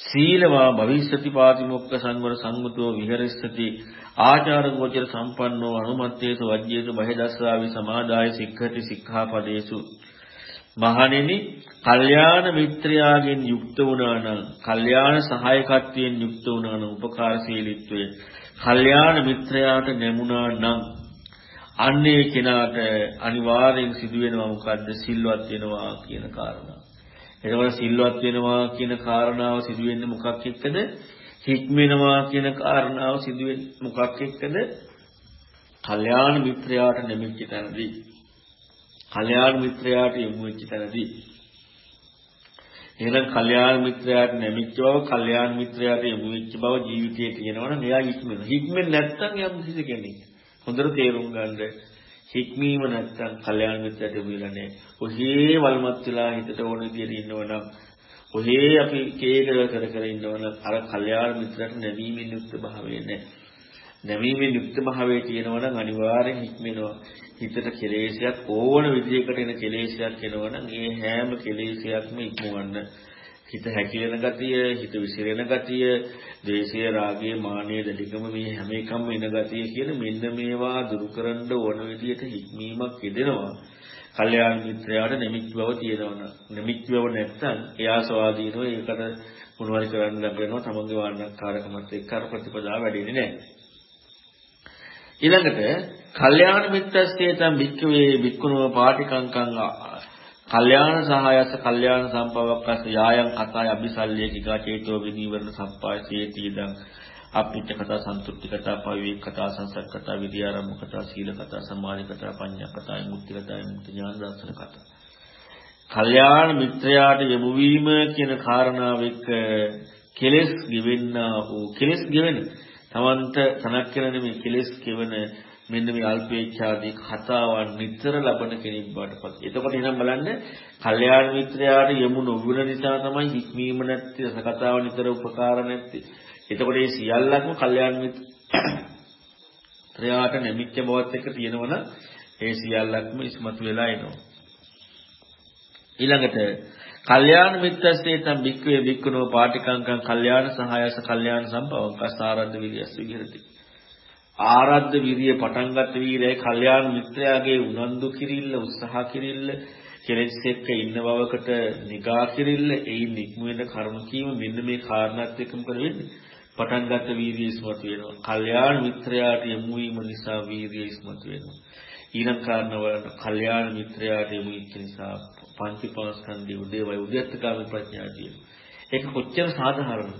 සීලවා භවිෂ්‍යති පාතිමොක්ක සංවර සංගතෝ විහෙරස්සති ආචාර ගෝචර සම්පන්නෝ අනුමත්තේසු වජ්ජේසු බහෙදස්සාවි සමාදාය සික්ඛති සික්ඛාපදේසු මහණෙනි කල්යාණ මිත්‍රයාගෙන් යුක්ත වුණා නම් කල්යාණ සහායකත්වයෙන් යුක්ත වුණා නම් උපකාරශීලීත්වයෙන් කල්යාණ මිත්‍රයාට නැමුණා නම් අන්නේ කෙනාට අනිවාර්යෙන් සිදුවෙනවා මොකද්ද සිල්වත් වෙනවා කියන කාරණා. එතකොට සිල්වත් වෙනවා කියන කාරණාව සිදුවෙන්නේ මොකක් එක්කද? හික්මෙනවා කියන කාරණාව සිදුවෙන්නේ මොකක් එක්කද? කල්යාණ මිත්‍රයාට නැමිච්ච තැනදී. කල්යාණ මිත්‍රයාට යොමු වෙච්ච තැනදී. එහෙනම් කල්යාණ මිත්‍රයාට නැමිච්ච බව, කල්යාණ මිත්‍රයාට යොමු වෙච්ච බව ජීවිතයේ තියෙනවනම් එයා හික්මෙනවා. හික්මෙන්නේ නැත්නම් යම් කිසි කෙනෙක් හොඳට තේරුම් ගන්න හික්මීම නැත්තම් කල්යාණ මිත්‍රයට යොමු වෙලා නැහැ. ඔහේ වල්මත් වෙලා හිතට ඕන විදියට ඉන්නවනම් ඔහේ අපි කේකල කර කර ඉන්නවනම් අර කල්යාණ මිත්‍රට නැවීමෙන් යුක්ත භාවය නැහැ. නැවීමෙන් යුක්ත භාවයේ තියෙනවනම් අනිවාර්යෙන් හික්මෙනවා. හිතට කෙලෙසයක් ඕන විදියකට එන කෙලෙසයක් එනවනම් ඒ හැම කෙලෙසයක්ම ඉක්මවන්න හිත හැකිලෙන ගතිය, හිත විසිරෙන ගතිය, දේශය, රාගය, මානය, දඩිකම මේ හැම එකම එන ගතිය කියන මෙන්න මේවා දුරු කරන්න ඕන විදියට හික්මීමක් යෙදෙනවා. කල්යාණ මිත්‍රයාට නිමිත් බව තියෙනවනම් නිමිත් බව නැත්නම් එයා ස්වාධීනව ඒකට මොනවද කරන්න ලැබෙනවා. තමන්ගේ වාරණකාරකමත් එක්ක අර ප්‍රතිපදාව වැඩෙන්නේ නැහැ. ඊළඟට කල්යාණ මිත්‍රස්තේතම් වික්කවේ වික්කුණව පාටිකංකං කල්යාණ සහායස කල්යාණ සම්පවක්කස යායන් කතාය අபிසල්ලිය කිගා චේතෝ විනීවරණ සම්පාය සේති ඉදං අපිච්ච කතා සන්තුට්ටි කතා පවිවේක කතා සංසත් කතා විද්‍යාරම්භ කතා සීල කතා සමාධි කතා පඤ්ඤා කතා මුක්ති කතා මුක්ති ඥාන දර්ශන කතා. කල්යාණ මිත්‍රයාට යොමු වීම කියන කාරණාව එක්ක කෙලෙස් ගෙවෙන්නා වූ කෙලෙස් ගෙවෙන තමන්ට තනක් කියලා නෙමෙයි කෙලෙස් ගෙවෙන මෙන්න මේ අල්පේච්ඡාදී කතාවන් නිතර ලබන කෙනෙක් බාටපත්. එතකොට එහෙනම් බලන්න කල්යාණ මිත්‍රයාට යොමු නොවන නිසා තමයි හික්මීම නැත්තේ රස කතාව නිතර උපකාර නැත්තේ. එතකොට මේ සියල්ලක්ම කල්යාණ මිත්‍රයාට නැමිච්ච බවත් එක්ක තියෙනවනම් ඒ සියල්ලක්ම ඉස්මතු වෙලා එනවා. ඊළඟට කල්යාණ මිත්‍රස්සේ තම් බික්කවේ බික්කනෝ පාටිකංකං කල්යාණ සහායස කල්යාණ සම්පවං කස්සාරද්ද විරියස් විහෙරති. ආරද්ධ විරිය පටන් ගන්න වීරයයි කල්යාණ මිත්‍රයාගේ උනන්දු කිරිල්ල උත්සාහ කිරිල්ල කෙලෙස් එක්ක ඉන්න බවකට නිගා කිරිල්ල එයින් නික්ම වෙන කර්ම කීම මෙන්න මේ කාරණාත් එක්කම කර වෙන්නේ පටන් ගත්ත වීර්යය ඉස්මතු වෙනවා. කල්යාණ මිත්‍රයාට යොමු වීම නිසා වීර්යය ඉස්මතු වෙනවා. ඊළඟ කාරණාව කල්යාණ මිත්‍රයාට යොමු වෙච්ච නිසා පංචපාස්කන්ධයේ උදේවයි උද්‍යත්තකාමී ප්‍රඥාතිය. ඒක කොච්චර සාධාරණද?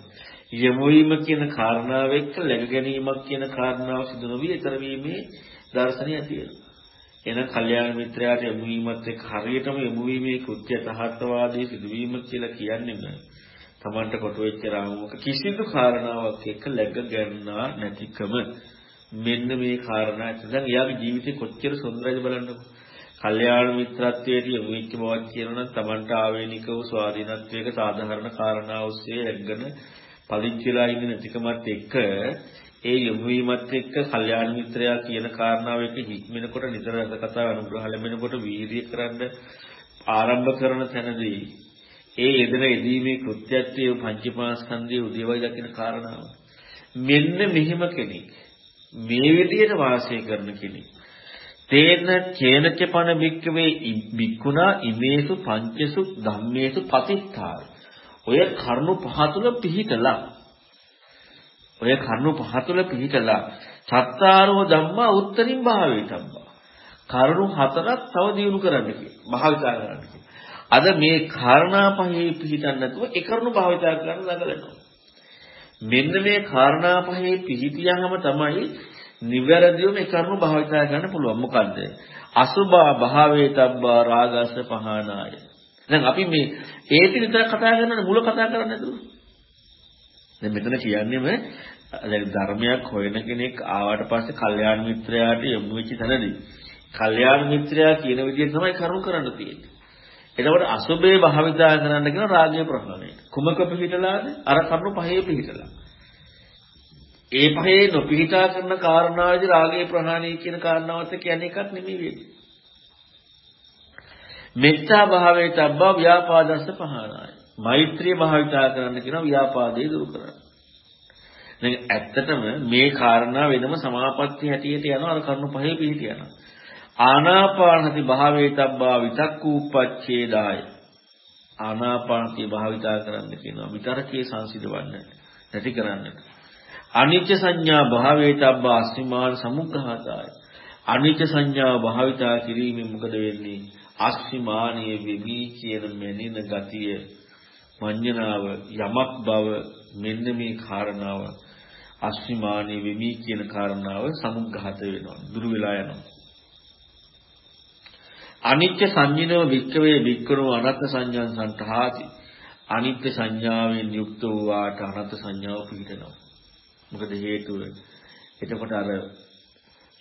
යොමු වීම කියන කාරණාව එක්ක läග ගැනීමක් කියන කාරණාව සිදු නොවි ඊතර වීමේ දර්ශනය ඇති වෙනවා. එහෙනම් කල්යාණ මිත්‍රයාට යොමු වීමත් එක්ක හරියටම යොමු වීමේ කෘත්‍ය තහත්වාදී සිදුවීම කියලා කියන්නේ නෑ. Tamanට කොට වෙච්ච රාමුවක කිසිදු කාරණාවක් එක්ක läග ගන්නා නැතිකම මෙන්න මේ කාරණා දැන් එයාගේ ජීවිතේ කොච්චර සුන්දරයිද බලන්නකෝ. කල්යාණ මිත්‍රත්වයට යොමු වෙච්ච බවක් කියනවා නම් Tamanට ආවේනික වූ ස්වාධීනත්වයක සාධාරණ කාරණා ඔස්සේ läගගෙන පදිංචිලා ඉන්න නැතිකමත් එක්ක ඒ යොමු වීමත් එක්ක කල්යාණ මිත්‍රයා කියන කාරණාව එක හික්මනකොට නිතර රස කතාව අනුග්‍රහ ලැබෙනකොට වීර්ය කරන්න ආරම්භ කරන තැනදී ඒ යෙදෙන යෙදීමේ කෘත්‍යත්වයේ පංචපාස්කන්ධයේ උදේවයි දකින කාරණාව. මෙන්න මෙහිම කෙනෙක් මේ විදිහට වාසය කරන කෙනෙක්. තේන චේනච පන බික්කවේ බික්කුණා ඉමේසු පංචසු ධම්මේසු පතිත්තාය. ඔය කරුණු පහ තුල පිහිටලා ඔය කරුණු පහ තුල පිහිටලා සත්තාරෝ ධම්මා උත්තරින් භාවේතම්බා. කරුණු හතරක් තව දියුණු කරන්න කියලා. භාවිතා කරන්න කියලා. අද මේ කාරණා පහේ පිහිටන්න නැතුව ඒ කරුණු භාවිතා කරන්න ළඟලනවා. මෙන්න මේ කාරණා පහේ පිහිටියහම තමයි නිවැරදිවම ඒ කරුණු භාවිතා කරන්න පුළුවන්. මොකද්ද? අසුභා භාවේ තබ්බා රාගස පහනාය. දැන් අපි මේ ඒක විතර කතා කරනනේ මුල කතා කරන්නේ නැතුව. දැන් මෙතන කියන්නේම දැන් ධර්මයක් හොයන කෙනෙක් ආවට පස්සේ කල්යාණ මිත්‍රයාට යොමු වෙච්ච තැනදී කල්යාණ මිත්‍රයා කියන විදිහට තමයි කරුණු කරන්න තියෙන්නේ. එතකොට අසුභේ භාවිතා කරන්න කියන රාගය ප්‍රහාණය. කුමක පිළිහිටලාද? අර කරුණු පහේ පිළිහිටලා. ඒ පහේ නොපිහිටා කරන කාරණාවේදී රාගයේ ප්‍රහාණය කියන කාරණාවත් කියන්නේ එකක් නෙමෙයි වෙන්නේ. මෙත්තා භාවයේ තබ්බා ව්‍යාපාදස්ස පහනාය. මෛත්‍රිය භාවිතා කරන්න කියන ව්‍යාපාදේ දුරු කරන්න. දැන් ඇත්තටම මේ කාරණා වෙනම සමාපatti හැටියට යනවා අර කරුණු පහේ පිහිට යනවා. ආනාපානසති භාවයේ තබ්බා විතක්කූපච්ඡේදාය. ආනාපානසති භාවිතා කරන්න කියනවා විතරකේ සංසිඳවන්න නැති කරන්නට. අනිච්ච සංඥා භාවයේ තබ්බා අස්මිමාන සමුග්ඝාතාය. අනිච්ච සංඥාව භාවිතා කිරීමෙන් මොකද වෙන්නේ? අස්මිමානීය වෙමි කියන මෙනින ගතිය මඤ්ඤණාව යමක් බව මෙන්න මේ කාරණාව අස්මිමානීය වෙමි කියන කාරණාව සමුග්ඝාත වෙනවා. දුරු වෙලා යනවා. අනිත්‍ය සංජිනව වික්කවේ වික්කරෝ අනත්ත් සංඥාන් සන්තහාති. අනිත්‍ය සංඥාවෙන් යුක්ත වූ ආට අනත්ත් සංඥාව පිහිටනවා. මොකද හේතුව එතකොට අර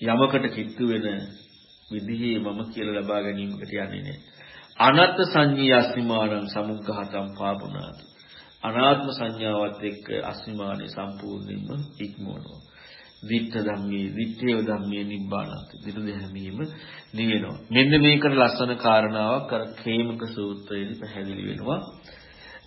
යමකට කිත්තු වෙන විදිහේ මම කියලා ලබා ගැනීමකට යන්නේ නැහැ. අනත්ත් සංඤී අස්මිමානං සමුග්ඝාතං පාපුනාති. අනාත්ම සංඥාවත් එක්ක අස්මිමානේ සම්පූර්ණයෙන්ම ඉක්මවනවා. දිත්ත ධම්මේ දිත්තේව ධම්මේ නිබ්බානති. දිරු දෙහැමීම නිවෙනවා. මෙන්න මේකට ලස්සන කාරණාවක් අර ඛේමක සූත්‍රයේදී පැහැදිලි වෙනවා.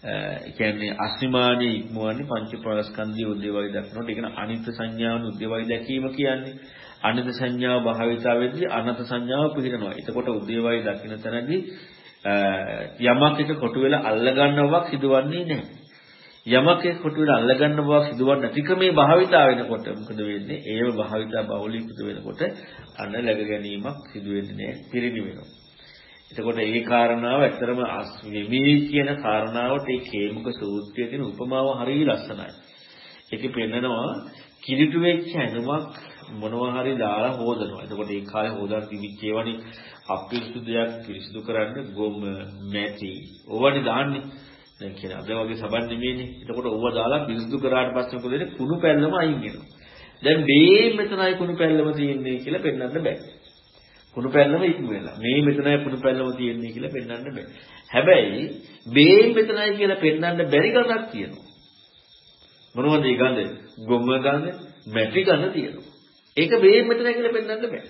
ඒ කියන්නේ අස්මිමානේ ඉක්මවන්නේ පංච පාරස්කන්ධයේ උද්දේවයි දක්නකොට ඒක අනිත්‍ය සංඥාවන උද්දේවයි දැකීම කියන්නේ. අනිත්‍ය සංඥාව භාවිතා වෙද්දී අනත් සංඥාව පිළිගනවා. එතකොට උද්දේවයි දකින්න තැනදී යමක් එක කොටු වෙලා අල්ල ගන්නවක් සිදුවන්නේ නැහැ. යමක කොටු වෙලා අල්ල ගන්න බව සිදුවන්නේ නැති ක්‍රමේ භාවිතා වෙනකොට මොකද වෙන්නේ? ඒව භාවිතා බහුලීකృత වෙනකොට අන්න läග ගැනීමක් සිදු වෙන්නේ නැහැ. පිරිණි වෙනවා. එතකොට ඒ කාරණාව ඇත්තරම වෙමි කියන කාරණාවට ඒ කේමක සූත්‍රයේ තියෙන උපමාව හරිය ලස්සනයි. ඒකේ පෙන්නනවා කිලිටු වෙච්ච ඇඳුමක් මොනවා හරි දාලා හොදනවා. එතකොට ඒ කාලේ හොදලා තිබිච්ච ඒවනේ අපිරිසුදු දෙයක් පිරිසිදු කරන්න ගොම, මැටි, ඕවනේ දාන්නේ. දැන් කියන අද වගේ සබන් නෙමෙයිනේ. එතකොට ඕව දාලා පිරිසිදු කරාට පස්සේ මොකද වෙන්නේ? කුණු පැල්ලම අයින් වෙනවා. දැන් මේ මෙතනයි කුණු පැල්ලම තියෙන්නේ කියලා පෙන්වන්න බෑ. කුණු පැල්ලම ඉක්ම වෙලා. මේ මෙතනයි කුණු පැල්ලම තියෙන්නේ කියලා පෙන්වන්න බෑ. හැබැයි මේ මෙතනයි කියලා පෙන්වන්න බැරි ගඳක් තියෙනවා. මොනවද ඒ ගඳ? ගොම ගඳ, මැටි ගඳ තියෙනවා. ඒක මේ මෙතනයි කියලා පෙන්වන්න බෑ.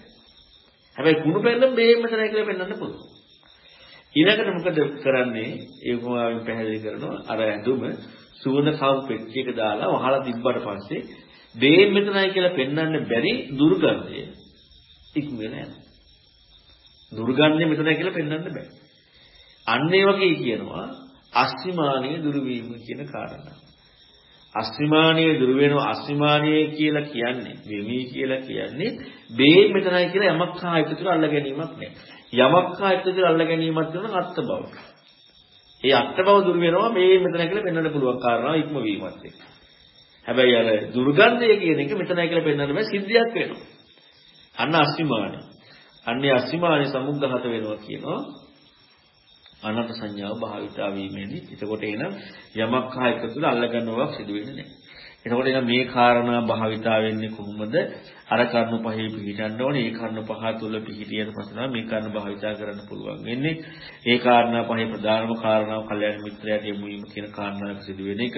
හැබැයි කුණු පැල්ලම මේ මෙතනයි කියලා පෙන්වන්න පුළුවන්. ඊළඟට මොකද කරන්නේ? ඒ උපමාවෙන් පැහැදිලි කරනවා අර ඇඳුම සුවඳ කව් පෙට්ටියක දාලා වහලා තිබ්බට පස්සේ බේන් මෙතනයි කියලා පෙන්වන්න බැරි දුර්ගන්ධය ඉක්මන යනවා. දුර්ගන්ධය මෙතනයි කියලා පෙන්වන්න බෑ. අන්න ඒ වගේ කියනවා අස්සිමානීය දුරු වීම කියන කාරණා. අස්මිමානීය දුර වෙනවා. අස්මිමානීය කියලා කියන්නේ වෙමි කියලා කියන්නේ බේ මෙතනයි කියලා යමක් හා එකතු කරලා අල්ල ගැනීමක් නෑ. යමක් හා එකතු කරලා අල්ල ගැනීමක් වෙන අත්ත බව. ඒ අත්ත බව දුර වෙනවා මේ මෙතනයි කියලා පෙන්වන්න පුළුවන් කාරණාව ඉක්ම වීමත් එක්ක. හැබැයි අර දුර්ගන්ධය කියන එක මෙතනයි කියලා පෙන්වන්න බෑ සිද්ධියක් වෙනවා. අන්න අස්මිමානීය අන්නේ අස්මිමානීය සමුග්ඝහත වෙනවා කියනවා. අනත් සංඥාව භාවිතා වීමේදී එතකොට එනම් යමක් හා එකතු වෙලා අල්ලගන්නවක් සිදු වෙන්නේ නැහැ. එතකොට එනම් මේ කාරණා භාවිතා වෙන්නේ කොහොමද? අර කර්ණ පහේ පිළිටන්න ඕනේ. ඒ කර්ණ පහ තුළ පිළිටියට පස්සේ මේ කර්ණ භාවිතා කරන්න පුළුවන් වෙන්නේ. ඒ කාරණා පහේ ප්‍රධානම කාරණාව කල්යාණ මිත්‍රයාට යොමු වීම කියන කාරණාවක සිදු වෙන එක.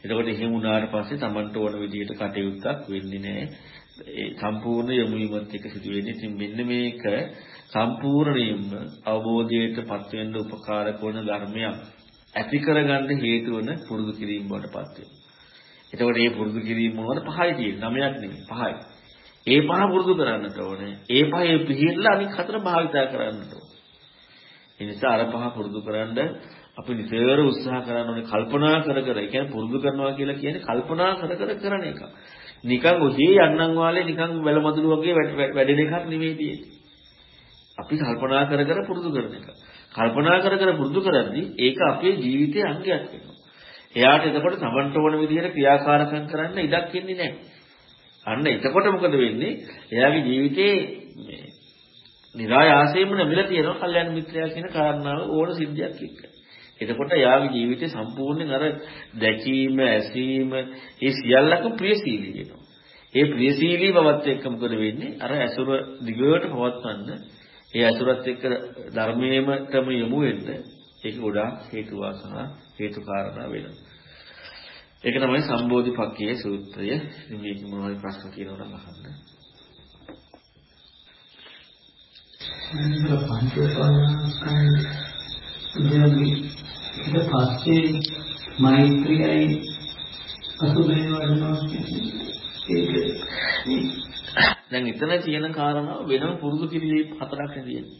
එතකොට එහෙම වුණාට පස්සේ Tamanට ඕන විදිහට කටයුත්තක් වෙන්නේ නැහැ. ඒ සම්පූර්ණ යොමු වීමත් එක්ක සිදු වෙන්නේ. ඉතින් මෙන්න මේක සම්පූර්ණයෙන්ම අවබෝධයටපත් වෙන්න උපකාරක වන ධර්මයක් ඇති කරගන්න හේතු වන පුරුදු කිරීම වලටපත් වෙනවා. එතකොට මේ පුරුදු කිරීම මොනවද පහයි තියෙන්නේ. නමයක් නෙමෙයි පහයි. ඒ පහ පුරුදු කරන්නට ඕනේ. ඒ පහේ පිළිහිලා අනිත් හතර භාවිතා කරන්නට ඕනේ. ඒ නිසා අර පහ පුරුදු කරන්න අපි නිතර උත්සාහ කරන්න ඕනේ කල්පනා කර කර. ඒ කියන්නේ පුරුදු කරනවා කියලා කියන්නේ කල්පනා කර කර කරන එක. නිකන් ඔහේ යන්නම් වාලේ නිකන් වැලමදුළු වගේ වැඩෙන එකක් නෙමෙයි තියෙන්නේ. අපි කල්පනා කර කර පුරුදු කරන එක. කල්පනා කර කර පුරුදු කරද්දී ඒක අපේ ජීවිතයේ අංගයක් වෙනවා. එයාට එතකොට තමන්ට ඕන විදිහට ක්‍රියාකාරකම් කරන්න ඉඩක් ඉන්නේ නැහැ. අන්න එතකොට මොකද වෙන්නේ? එයාගේ ජීවිතේ මේ નિરાයාසයෙන්ම නැමිලා තියෙනවා කල්යනා මිත්‍රයා කියන කාරණාව ඕන සිද්ධියක් එක්ක. එතකොට යාගේ ජීවිතේ සම්පූර්ණයෙන් අර දැකීම, ඇසීම, ඒ සියල්ලකම ප්‍රියශීලී වෙනවා. ඒ ප්‍රියශීලී බවත් එක්ක මොකද වෙන්නේ? අර ඇසුර දිගට පවත්වන්න, ඒ ඇසුරත් එක්ක ධර්මයේමතම යොමු වෙන්න ඒක ගොඩාක් හේතු වාසනා හේතු කාරණා වෙනවා. ඒක තමයි සම්බෝධිපක්ඛයේ සූත්‍රය. මේක මොනවද ප්‍රශ්න කියනවා නම් අහන්න. අනිත් පංච උපාදානස්කන්ධය ඊට පස්සේ මෛත්‍රියයි අසුබේ වඩනවා ඒක දැන් එතන තියෙන කාරණාව වෙනම පුරුදු කිරීම හතරක් නෙදියෙන්නේ.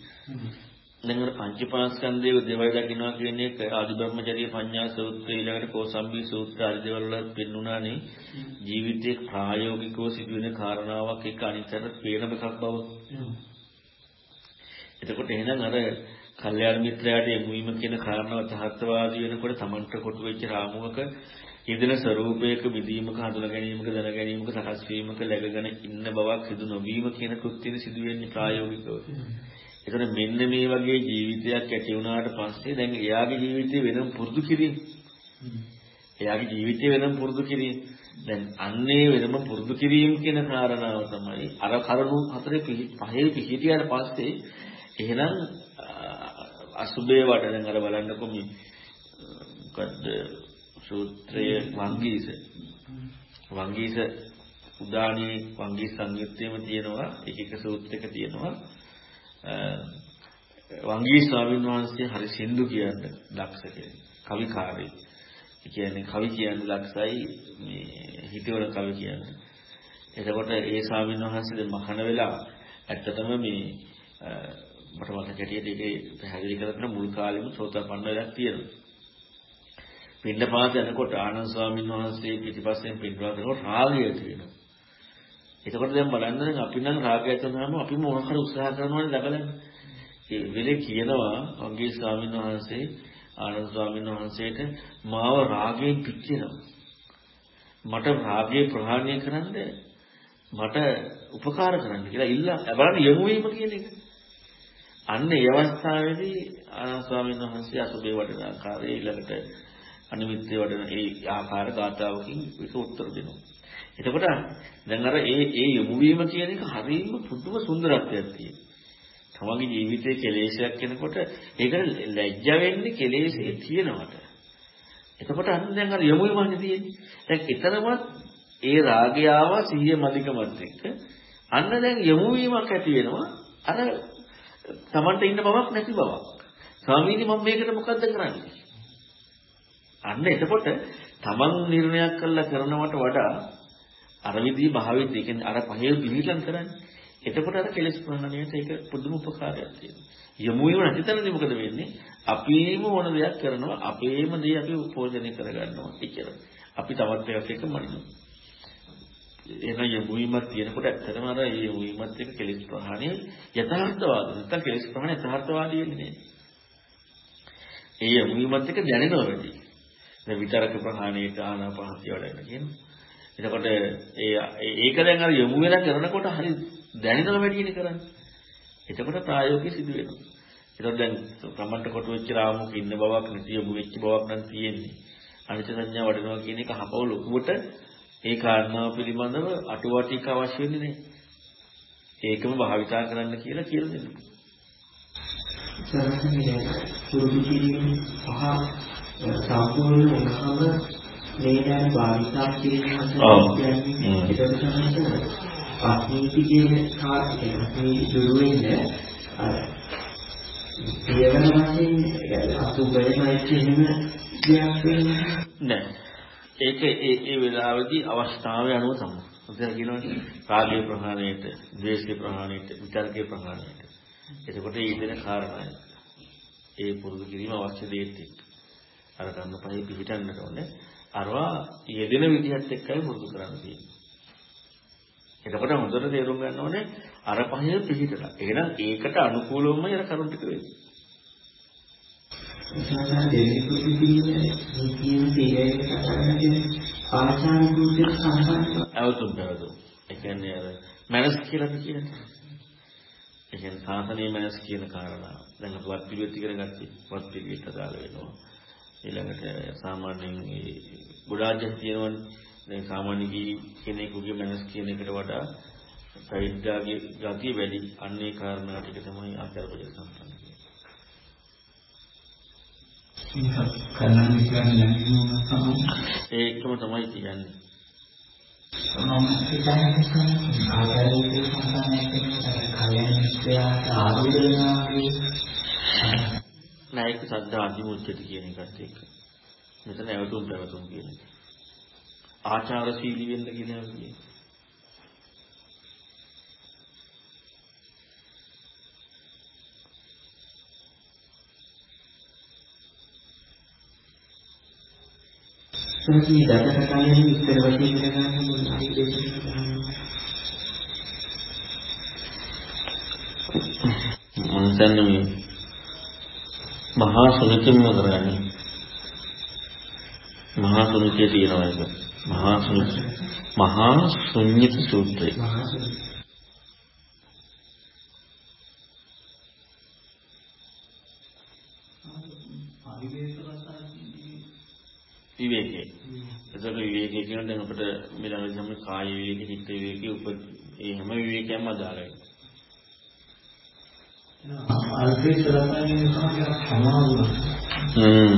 දැන් අර පංචපාස්කන්ධයේ දේවල් දකින්නවා කියන එක ආදිබ්‍රහ්මචර්ය පඤ්ඤා සූත්‍රය ඊළඟට කෝසම්බී සූත්‍ර ආදී දේවල් වල පෙන්වුණානේ ජීවිතේ ප්‍රායෝගිකව සිදුවෙන කාරණාවක් එක අනිතර පේන එකක් බව. එතකොට එහෙනම් අර කල්යාණ මිත්‍රයාට යොමු වීම කියන කාරණාව තහත්වාදී වෙනකොට Tamanට කොටු වෙච්ච රාමුවක යෙදෙන ස්වરૂපයක විදීමක හඳුනා ගැනීමක දැන ගැනීමක සකස් වීමක läගගෙන ඉන්න බවක් සිදු නොවීම කියන කෘත්‍යෙද සිදු වෙන්නේ ප්‍රායෝගිකව. ඒතර මෙන්න මේ වගේ ජීවිතයක් ඇති වුණාට පස්සේ දැන් එයාගේ ජීවිතේ වෙනම පුරුදු කිරීම. එයාගේ ජීවිතේ වෙනම පුරුදු කිරීම. දැන් අන්නේ වෙනම පුරුදු කිරීම කියන කාරණාව තමයි අර කරුණු හතරේ පහේ පිහිටියට පස්සේ එහෙනම් අසුබේ වඩ දැන් අර බලන්නකො මේ මොකද්ද සූත්‍රය වංගීස. වංගීස උදානී වංගී සංයුත්තේම තියෙනවා එක එක සූත්‍රයක තියෙනවා. වංගී ස්වාමීන් වහන්සේ හරි සින්දු කියන්න දක්ෂ කෙනෙක් කවිකාරී කියන්නේ කවි කියන්න දක්ෂයි මේ හිතවල කවි කියන්නේ. එතකොට ඒ ස්වාමීන් වහන්සේ දැන් මහාන වෙලා ඇත්තටම මේ මට මතක හැටියට ඒකේ පැහැදිලි කරගෙන මුල් කාලෙම සෝතාපන්න වෙලක් තියෙනවා. පින්න පාත යනකොට ආනන්ද ස්වාමීන් වහන්සේ පිටිපස්සෙන් පිටවා කරනකොට රාගය තියෙනවා. එතකොට දැන් බලන්න දැන් අපි නම් රාගය තුනම අපි මොන හරි උත්සාහ කරනවානේ ලබලන්න. ඒ වෙලේ කියනවා අංගේ ස්වාමීන් වහන්සේ ආනන්ද ස්වාමීන් වහන්සේට මාව රාගයෙන් පිච්චෙනවා. මට රාගය ප්‍රහාණය කරන්න මට උපකාර කරන්න කියලා ඉල්ලා බලන්න යොමු වීම කියන එක. අන්න ඒ අවස්ථාවේදී ආනන්ද ස්වාමීන් වහන්සේ අසුබේ වඩන ආකාරය ඊළඟට අනිමිත්තේ වඩන ඒ ආකාර ගාතාවකින් ඒක උත්තර දෙනවා. එතකොට දැන් අර ඒ ඒ යොමු වීම කියන එක හරියම පුදුම සුන්දරත්වයක් තියෙනවා. තමන්ගේ ජීවිතයේ කෙලෙසයක් කෙනකොට ඒක ලැජ්ජ වෙන්නේ කෙලෙසේ තියෙනවට. එතකොට අන්න දැන් අර යොමු වීමන්නේ තියෙන්නේ. දැන් ඊතරමත් ඒ රාගය ආවා සිහිය මදිකමත් එක්ක අන්න දැන් යොමු වීමක් ඇති වෙනවා. අර Tamanට ඉන්න බවක් නැති බවක්. ස්වාමීනි මම මේකට මොකද්ද කරන්නේ? අන්න එතකොට Taman නිර්ණයක් කළා කරනවට වඩා අර විදිහේ භාවිත ඒ කියන්නේ අර පහේ පිළිලම් කරන්නේ. එතකොට අර කෙලෙස් ප්‍රහාණයට ඒක පුදුම උපකාරයක් තියෙනවා. යමු වීම නැතිතරදී මොකද වෙන්නේ? අපේම ඕන දෙයක් කරනවා අපේම දේ අපි උපෝජනය කරගන්නවා එච්චරයි. අපි තවත් එකක් එක මනිනවා. එන යොමු වීමක් තියෙනකොට ඇත්තටම අර ඒ යොමු වීමත් එක්ක කෙලෙස් ප්‍රහාණය යථාර්ථවාදී නැත්නම් කෙලෙස් ප්‍රහාණය යථාර්ථවාදී වෙන්නේ නෑ. ඒ යොමු වීමත් එක්ක දැනෙනවා වැඩි. දැන් විතරක ප්‍රහාණයට ආනාපානසතිය වඩන්න කියනවා. එතකොට ඒ ඒක දැන් අර යොමු වෙලා කරනකොට හරි දැනෙනවා වැඩිනේ කරන්නේ. එතකොට ප්‍රායෝගික සිදු වෙනවා. එතකොට දැන් ප්‍රමණ්ඩ කොට වෙච්ච රාමුක ඉන්න බවක් නැති යොමු වෙච්ච බවක් නම් තියෙන්නේ. අනිත්‍ය සංඥා වඩනවා කියන එක හපව ලොකුවට ඒ කාරණාව පිළිබඳව අටුවාටික අවශ්‍ය වෙන්නේ නැහැ. ඒකම භාවිතා කරන්න කියලා කියලා දෙන්න. සරසන්නේ පුරුදු කිරීම පහ සම්පූර්ණ වුණාම මේ දැන් භාවිතා කිරීම කියන්නේ ඒකට තමයි අත්නීති කියන කාර්යය මේ දුරු වෙන්නේ අර පියවර වශයෙන් අසුබයමයි කියන දෙයක් වෙන්නේ නැහැ. ඒක ඒ ඒ වෙලාවේදී අවස්ථාවේ අනුව තමයි. උදේ කියනවනේ රාගයේ ප්‍රහාණයට, ද්වේෂයේ ප්‍රහාණයට, විතරකයේ ප්‍රහාණයට. එතකොට ඊදෙන කාරණායි. ඒ පුරුදු කිරීම අවශ්‍ය දෙයක් එක්ක. අර කන්න පහේ පිටින්නට ඕනේ. අරවා යෙදෙන විදිහත් එක්කයි පුරුදු කරන්න තියෙන්නේ. එතකොට හොඳට තේරුම් ගන්න ඕනේ අර පහේ පිටිටලා. එහෙනම් ඒකට අනුකූලවමයි අර කරුණ ටික වෙන්නේ. දවතුම් ඒ කියන්නේ අර මනස් කියලා කියන්නේ ඒ කියන්නේ සාසනීය මනස් කියන කාරණා දැන් අපි වත් පිළිවෙත් ඉගෙන ගත්තේ වත් පිළිවෙත් අදාළ වෙනවා ඊළඟට සාමාන්‍යයෙන් මේ ගොඩාක් තියෙනවනේ දැන් සාමාන්‍ය කෙනෙකුගේ මනස් කියන එකට වඩා සෛද්දාගේ ගතිය වැඩි අන්නේ කාරණා ටික තමයි ආචාර ප්‍රජා ඒකම තමයි කියන්නේ. ආචාර්ය සම්පන්නයෙක් කලින් ඉස්සරහට ආවේදනාවේ නායක සද්දා අධිමුච්චති කියන එකත් එක්ක. මෙතන ඇවතුම් පැවතුම් කියන එක. ආචාරශීලී වෙන්න කියලා කියන්නේ. සමහරවිට දඩ කතාවෙන් විස්තර වශයෙන් ඉගෙන ගන්න මොනවද දේශනා කරන්නේ මේ මහා සුනිතිම කරන්නේ මහා සුනිතිය තියෙනවා ඒක. මහා සුනිති මහා ශුන්්‍යත සූත්‍රය විවේකේ. එතකොට විවේකේ කියන දැන් අපිට මේ ළඟ තමයි කාය විවේකේ, චිත්ත විවේකේ, උප ඒ හැම විවේකයක්ම අදාළයි. අල්පේ සලකන්නේ තමයි සමාවුන. හ්ම්.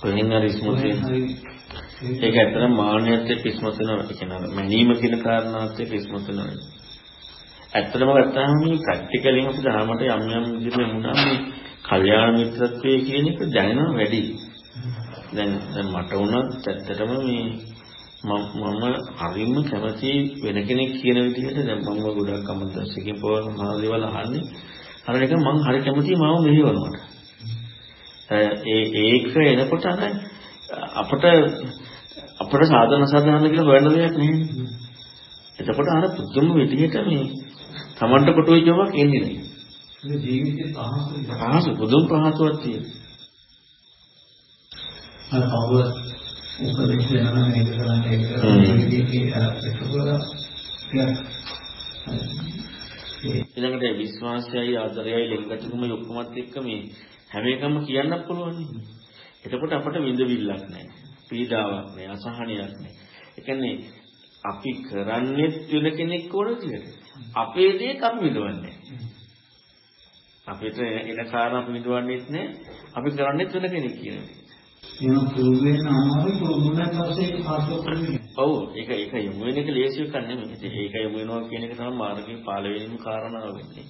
කොහෙන් හරි ස්මුති. ඒක ඉස්මතු වෙනවා. ඒ කියන්නේ මැනීම කියන ඉස්මතු වෙනවා. ඇත්තටම ගත්තාම මේ ප්‍රැක්ටිකලින් අපි ධර්මයට යම් යම් විදිහට යමුනා මේ කල්යාණ මිත්‍රත්වයේ කියන එක දැනෙනවා වැඩි. දැන් දැන් මට වුණත් ඇත්තටම මේ මම හරිම කැමති වෙන කෙනෙක් කියන විදිහට දැන් මම ගොඩක් අමතකකින් පොර මහා දේවල් අහන්නේ. අර එක මම හරි කැමති මාව මෙහෙවනවට. ඒ ඒක එනකොට අර අපට අපට සාධන සාධන කියලා හොයන්න දෙයක් නැහැ. එතකොට අර පුදුම විදිහට මේ Tamanට කොට වෙච්චවක් එන්නේ නැහැ. මේ ජීවිතේ පහසුයි. පහසු පුදුම පහසුවක් තියෙනවා. අර කවුරුත් උපදේශ දෙනවා මේක කරන්න ඒක කරන්න ඊළඟට විශ්වාසයයි ආදරයයි ලෙන්ගතුකමයි ඔක්කොමත් එක්ක මේ හැම එකම කියන්නත් පුළුවන් නේ. එතකොට අපට විඳවිල්ලක් නැහැ. පීඩාවක් නැහැ, අසහනයක් නැහැ. ඒ කියන්නේ අපි කරන්නේ වෙන කෙනෙක් ඕන විදිහට. අපේ දේ අපි විඳවන්නේ අපිට එන කාරණා අපි විඳවන්නේත් නැහැ. අපි කරන්නේත් වෙන කෙනෙක් කියන එක. එහෙනම් පුරුදු වෙන අමාරු පුරුදුනාට පස්සේ පාස්කම් කරන්නේ. ඔව් ඒක ඒක යොමු වෙන එක ලේසි එකක් නෙමෙයි. ඒක යොමු වෙනවා කියන එක තමයි මාර්ගයේ පළවෙනිම කාරණාව වෙන්නේ.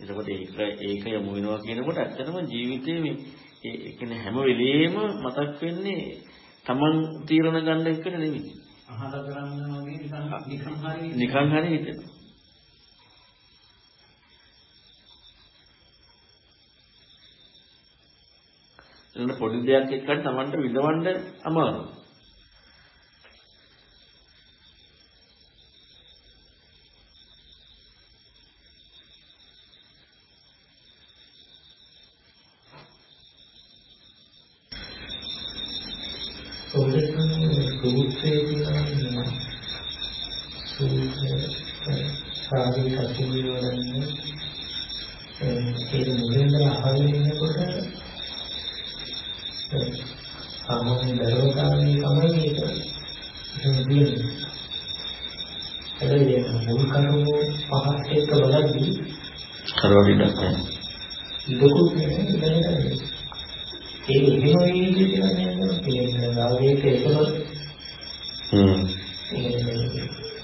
එතකොට ඒක ඒක යොමු වෙනවා කියනකොට ඇත්තටම ජීවිතේ මේ ඒ කියන්නේ හැම වෙලෙම මතක් වෙන්නේ Taman තීරණ ගන්න එක නෙමෙයි. අහලා කරන්න වගේ නිකන් හරි නිකන් හරි හිතෙනවා. එන්න පොඩි දෙයක් එක්කත් Tamanට විඳවන්න අමාරුයි. සෝදේ සූත්‍රයේ තියෙන සූත්‍රය සාධි සතුයි වලන්නේ ඒක මුලින්ම අහගෙන ඉන්නකොට සාමාන්‍ය දරවතාවනේ තමයි මේක එහෙම තියෙන්නේ. හැබැයි මුල් කරුණු පහත් එක්ක බලද්දී කරවලිඩක් නැහැ. නෙමෙයි දැනගන්නේ. ඒක එහෙම වෙන්නේ කියලා නේද? කියන්නේ රාගයක එකම හ්ම්.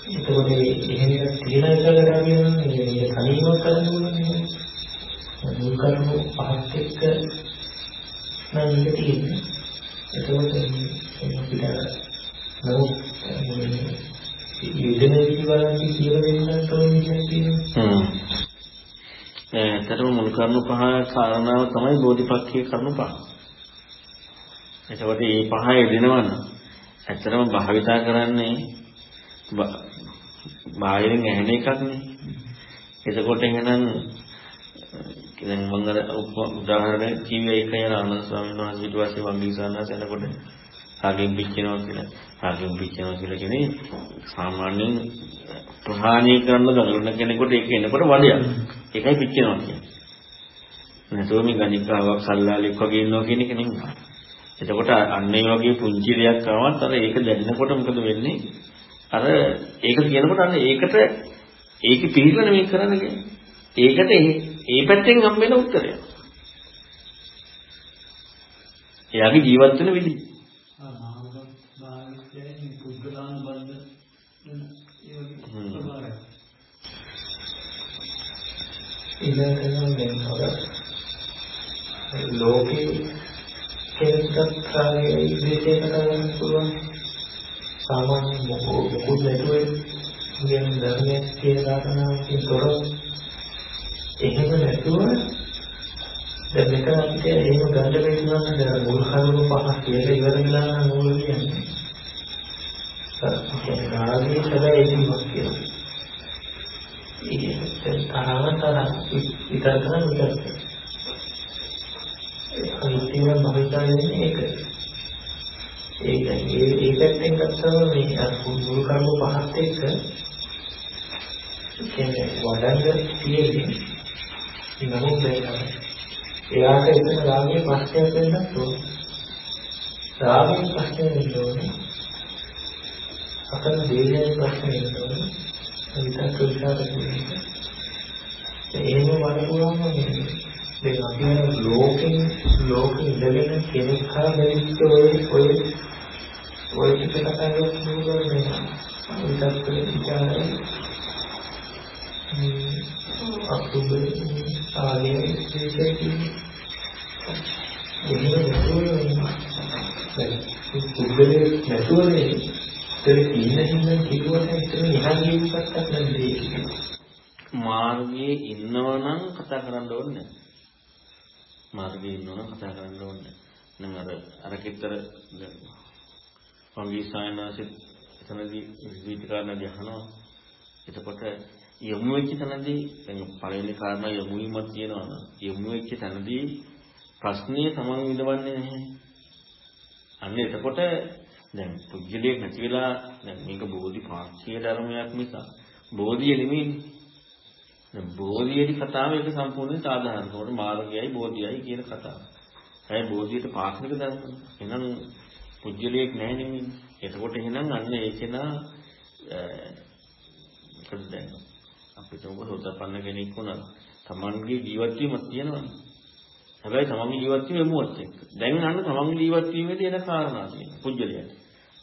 ඒකෝට එහෙම කරා කියනවා මේක කලින්ම කරන්න. මුල් කරුණු පහත් එක්ක නම් ඉඳ තියෙන්නේ. එතකොට අපිට නමුත් යුදන විවරන්ති කියලා දෙන්නත් ඕනේ කියන්නේ. හ්ම්. ඇත්තටම මුල් කරුණු පහ කාරණාව තමයි බෝධිපක්ඛයේ කරුණු පහ. එතකොට මේ පහ යෙදෙනවනම් ඇත්තටම භාවිතා කරන්නේ බාහිරින් ඇහෙන එකක් නේ. එතකොට එහෙනම් දැන් මම අර උදාහරණයක් කිව්වේ ඒකයි අර ආනන්ද ස්වාමීන් වහන්සේ ඊට පස්සේ වංගීසාරණාස යනකොට රාගෙන් පිච්චෙනවා කියලා. රාගෙන් පිච්චෙනවා කියලා කියන්නේ සාමාන්‍යයෙන් ප්‍රහාණය කරන්න දඟලන කෙනෙකුට ඒක එනකොට වඩයක්. ඒකයි පිච්චෙනවා කියන්නේ. නැතෝ මේ ගණිකාවක් සල්ලාලෙක් වගේ ඉන්නවා කියන එක නෙමෙයි. එතකොට අන්න ඒ වගේ පුංචි දෙයක් ආවත් අර ඒක දැනෙනකොට මොකද වෙන්නේ? අර ඒක කියනකොට අන්න ඒකට ඒක පිළිගන්න මේ කරන්න කියන්නේ. ඒකට ඒ පැත්තෙන් හම්බ වෙන උත්තරය. එයාගේ ජීවත් වෙන විදිහ. ලෝකේ කෙනෙක්ට කාගේ විදේශයකට ගන්න පුළුවන් සාමාන්‍ය මොකුත් නැතුව කියන ධර්මයේ කියන කාරණාවකින් තොරව එහෙම නැතුව දැන් මෙතන අපිට එහෙම ගන්න බැරිනවා නේද මුල් කරුණු පහක් කියලා ඉවර වෙලා නම් නෝල කියන්නේ? සත්‍ය රාගයේ සැබෑ ඒකීමක් කියලා. ඒක තරම තරම් විතර කරන විතර අනිත්‍යම භවිතාවේ ඒක. ඒක ඒ ඒ පැත්තෙන් ගත්තම මේ අර මුල් කරුණු පහත් එක්ක කියන්නේ වඩන්න තියෙන්නේ නමුත් එයාට එතන රාගයේ ප්‍රශ්නයක් වෙන්නත් ඕන රාගයේ ප්‍රශ්නය වෙන්න ඕනේ අතන දේහයේ ප්‍රශ්නය වෙන්න ඕනේ විතක් විචාර කියන්නේ එහෙම වඩපුවාම දැන් අපි ලෝකෙන් ලෝකෙ ඉඳගෙන කෙනෙක් හා බැරිච්ච ඔය ඔය ඔය ටික කතා කරලා මේ විතක් විචාරය අක්ටෝබර් ආලේ විශේෂයෙන් එහෙම පුද්ගලයෙක් නැතුවනේ ඒතර ඉන්න හින්දා කිව්වට ඒතර නිකන් ජීවිතයක් නැද්ද මාර්ගයේ ඉන්නවනම් කතා කරන්න ඕනේ මාර්ගයේ ඉන්නවනම් කතා කරන්න ඕනේ නම් අර අර කිතර පංගී සායනාසිත එතනදී විවිධ කාරණා ගහනවා. එතකොට යොමු වෙච්ච තැනදී දැන් පළවෙනි කාරණා යොමු වීමක් තියෙනවා නම් යොමු වෙච්ච තැනදී ප්‍රශ්නේ තමන් විඳවන්නේ නැහැ. අන්න එතකොට දැන් පුජ්‍යලයක් නැති වෙලා දැන් මේක බෝධි පාක්ෂික ධර්මයක් මිස බෝධිය නෙමෙයිනේ. දැන් බෝධියේදී කතාව එක සම්පූර්ණයෙන් සාධාරණ. ඒකට මාර්ගයයි බෝධියයි කියන කතාව. ඒ බෝධියට පාක්ෂික ධර්ම. එහෙනම් පුජ්‍යලයක් නැහැ නෙමෙයි. එතකොට එහෙනම් අන්න ඒකේනා මොකද දැන් අපිට ඔබ සෝතපන්න කෙනෙක් වුණා තමන්ගේ ජීවත් වීමක් තියෙනවනේ. හැබැයි තමන්ගේ ජීවත් වීම එමුවත් එක්ක. දැන් අන්න තමන්ගේ ජීවත් වීමේදී එන කාරණා තියෙනවා පුජ්‍යලයට.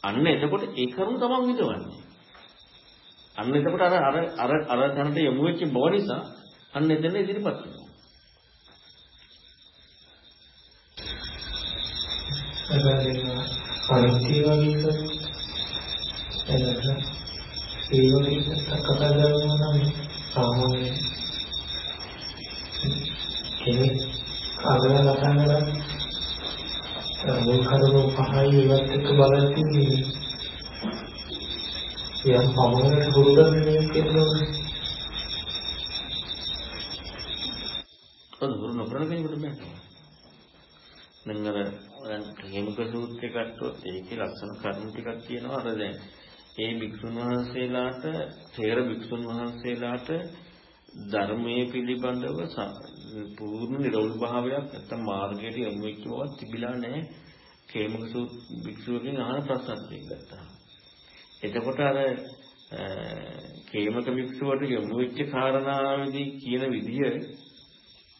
අන්න එතකොට ඒ කරුණ තමන් විඳවන්නේ. අන්න එතකොට අර අර අර අර තැනට යොමු වෙච්ච බව නිසා අන්න එතන ඉදිරිපත් වෙනවා. අනිත්‍ය වගේ එනක ඒ වගේ කතා කරනවා නම් සාමාන්‍ය කෙනෙක් අගල ලකන්නලා මුල් කරුණු පහයි ඒවත් එක්ක බලද්දී යම් පමණකට හුරුදන්නේ කියනවා ඔන්න හුරු නොකරන කෙනෙකුට බෑ. දැන් අර දැන් හේමක සූත්‍රය ගත්තොත් ඒකේ ලක්ෂණ කර්ම ටිකක් තියෙනවා අර දැන් ඒ භික්ෂුන් වහන්සේලාට තේර භික්ෂුන් වහන්සේලාට ධර්මයේ පිළිබඳව පූර්ණ නිරෝධ භාවයක් නැත්නම් මාර්ගයට යොමු වෙච්ච බවක් තිබිලා නැහැ. කේමක භික්ෂුවකින් අහන ප්‍රශ්නයක් ගත්තා. එතකොට අර කේමක භික්ෂුවට යොමු වෙච්ච කාරණාවේදී කියන විදිය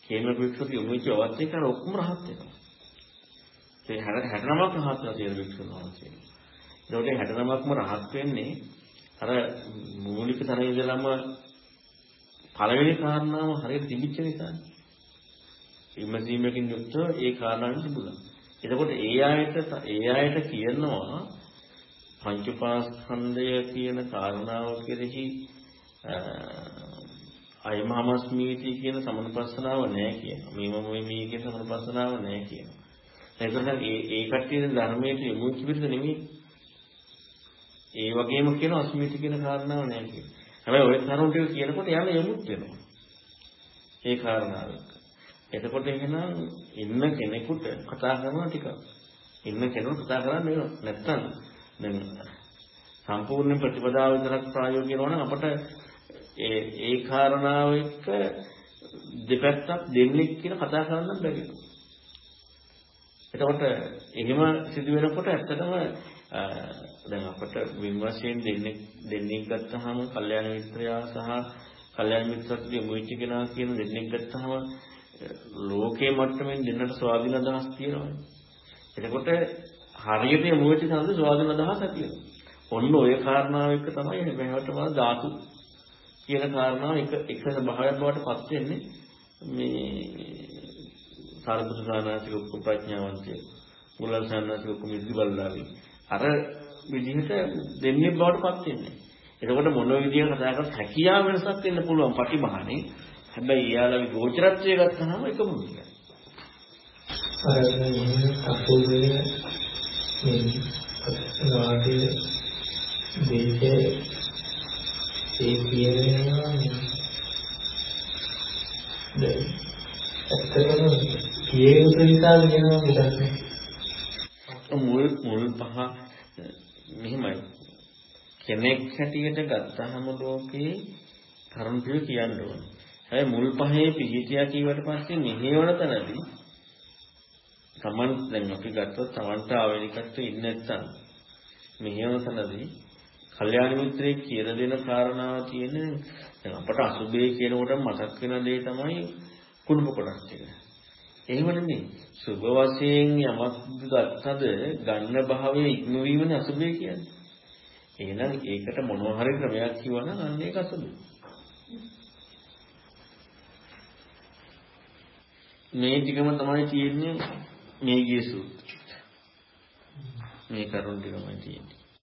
කේමක භික්ෂුවට යොමු වෙච්ච අවස්ථේ කර ඔක්කොම රහත් වෙනවා. ඒ 69ක් රහත් වෙන තියෙන භික්ෂුන් වහන්සේලා. ඒකට 69ක්ම රහත් වෙන්නේ අර මූලික තැන ඉඳලම පළවෙනි කාරණාව හරියට තිබිච්ච නිසානේ. ඉමසීමකින් යුක්තව ඒ කාරණාවෙන් තිබුණා. එතකොට ඒ ආයත ඒ ආයත කියනවා පංච උපාස්කන්ධය කියන කාරණාව කෙරෙහි අයමහමස්මීති කියන සමනපස්සනාව නැහැ කියනවා. මේ මම මේ කියන සමනපස්සනාව නැහැ කියනවා. එතකොට ඒ ඒ කට්ටිය ධර්මයට යොමු වෙච්ච පිළිද නෙමෙයි. ඒ වගේම කියන අස්මිති කියන කාරණාව නැහැ කියන. හැබැයි ওই කරුණු ටික කියනකොට යන්න යමුත් වෙනවා. ඒ කාරණාව. එතකොට එහෙනම් ඉන්න කෙනෙකුට කතා කරනවා ටිකක්. ඉන්න කෙනෙකුට කතා කරන්න වෙනවා. නැත්තම් දැන් සම්පූර්ණ ප්‍රතිපදාව විතරක් ප්‍රායෝගික වෙනවා නම් අපට ඒ ඒ කාරණාව එක්ක දෙපැත්තක් දෙන්නෙක් කියලා කතා කරන්න බැරි එතකොට එහෙම සිදු වෙනකොට ඇත්තටම දැන් අපට වින් වශයෙන් දෙන්නේ දෙන්නෙක් ගත්තාම කල්යාණ මිත්‍රයා සහ කල්යාණ මිත්‍රත්වයේ මුයිච්ච කෙනා කියන දෙන්නෙක් ගත්තාම ලෝකේ මට්ටමින් දෙන්නට ස්වාධීන අදහස් තියෙනවානේ. එතකොට හරියට මුයිච්ච සඳ ස්වාධීන අදහස් ඇති වෙනවා. ඔන්න ඔය කාරණාව එක්ක තමයි මෙහෙවටම ධාතු කියන කාරණාව එක එක ස්වභාවයක් බවට පත් වෙන්නේ මේ සාරිපුත්‍ර සානාසික ප්‍රඥාවන්තය මුලල් සානාසික කුමිද්දි බල්ලාවි අර විදිහට දෙන්නේ බවට පත් වෙන්නේ. එතකොට මොන විදිහකට කතා කරත් හැකියාව වෙනසක් වෙන්න පුළුවන් පටිභානේ. හැබැයි යාළුවගේ ගෝචරත්වය ගත්තාම එකම විදිහයි. අර අපෝදේ මේ නාටි දෙකේ ඒ කියනවා දැන් ඇත්තටම කියේ යුතු නිසා වෙනවා මිසක් මුල් මුල් පහ මෙහිමයි කෙනෙක් හැටියට ගත්තහම ලෝකේ කරුණ ටික කියන්න ඕනේ. හැබැයි මුල් පහේ පිහිටියා කියවට පස්සේ මෙහෙවන තැනදී Taman දැන් අපි ගත්තොත් Tamanට ආවේනිකත්වය ඉන්නේ නැත්තම් මෙහෙවන තැනදී කල්යාණ මිත්‍රයෙක් කියලා දෙන කාරණාව තියෙන්නේ දැන් අපට අසුබේ කියනකොට මතක් වෙන දේ තමයි කුණුප කොටස් ටික. එහෙම නෙමෙයි. සුභ වශයෙන් යමක් ගත්තද ගන්න භාවයේ ඉක්මවීමනේ අසුභය කියන්නේ. එහෙනම් ඒකට මොනවා හරි ක්‍රමයක් කිව්වනම් අන්න ඒක අසුභය. මේ ටිකම තමයි තියෙන්නේ මේ ගිය සූත්‍රය. මේ කරුණ ටිකමයි තියෙන්නේ.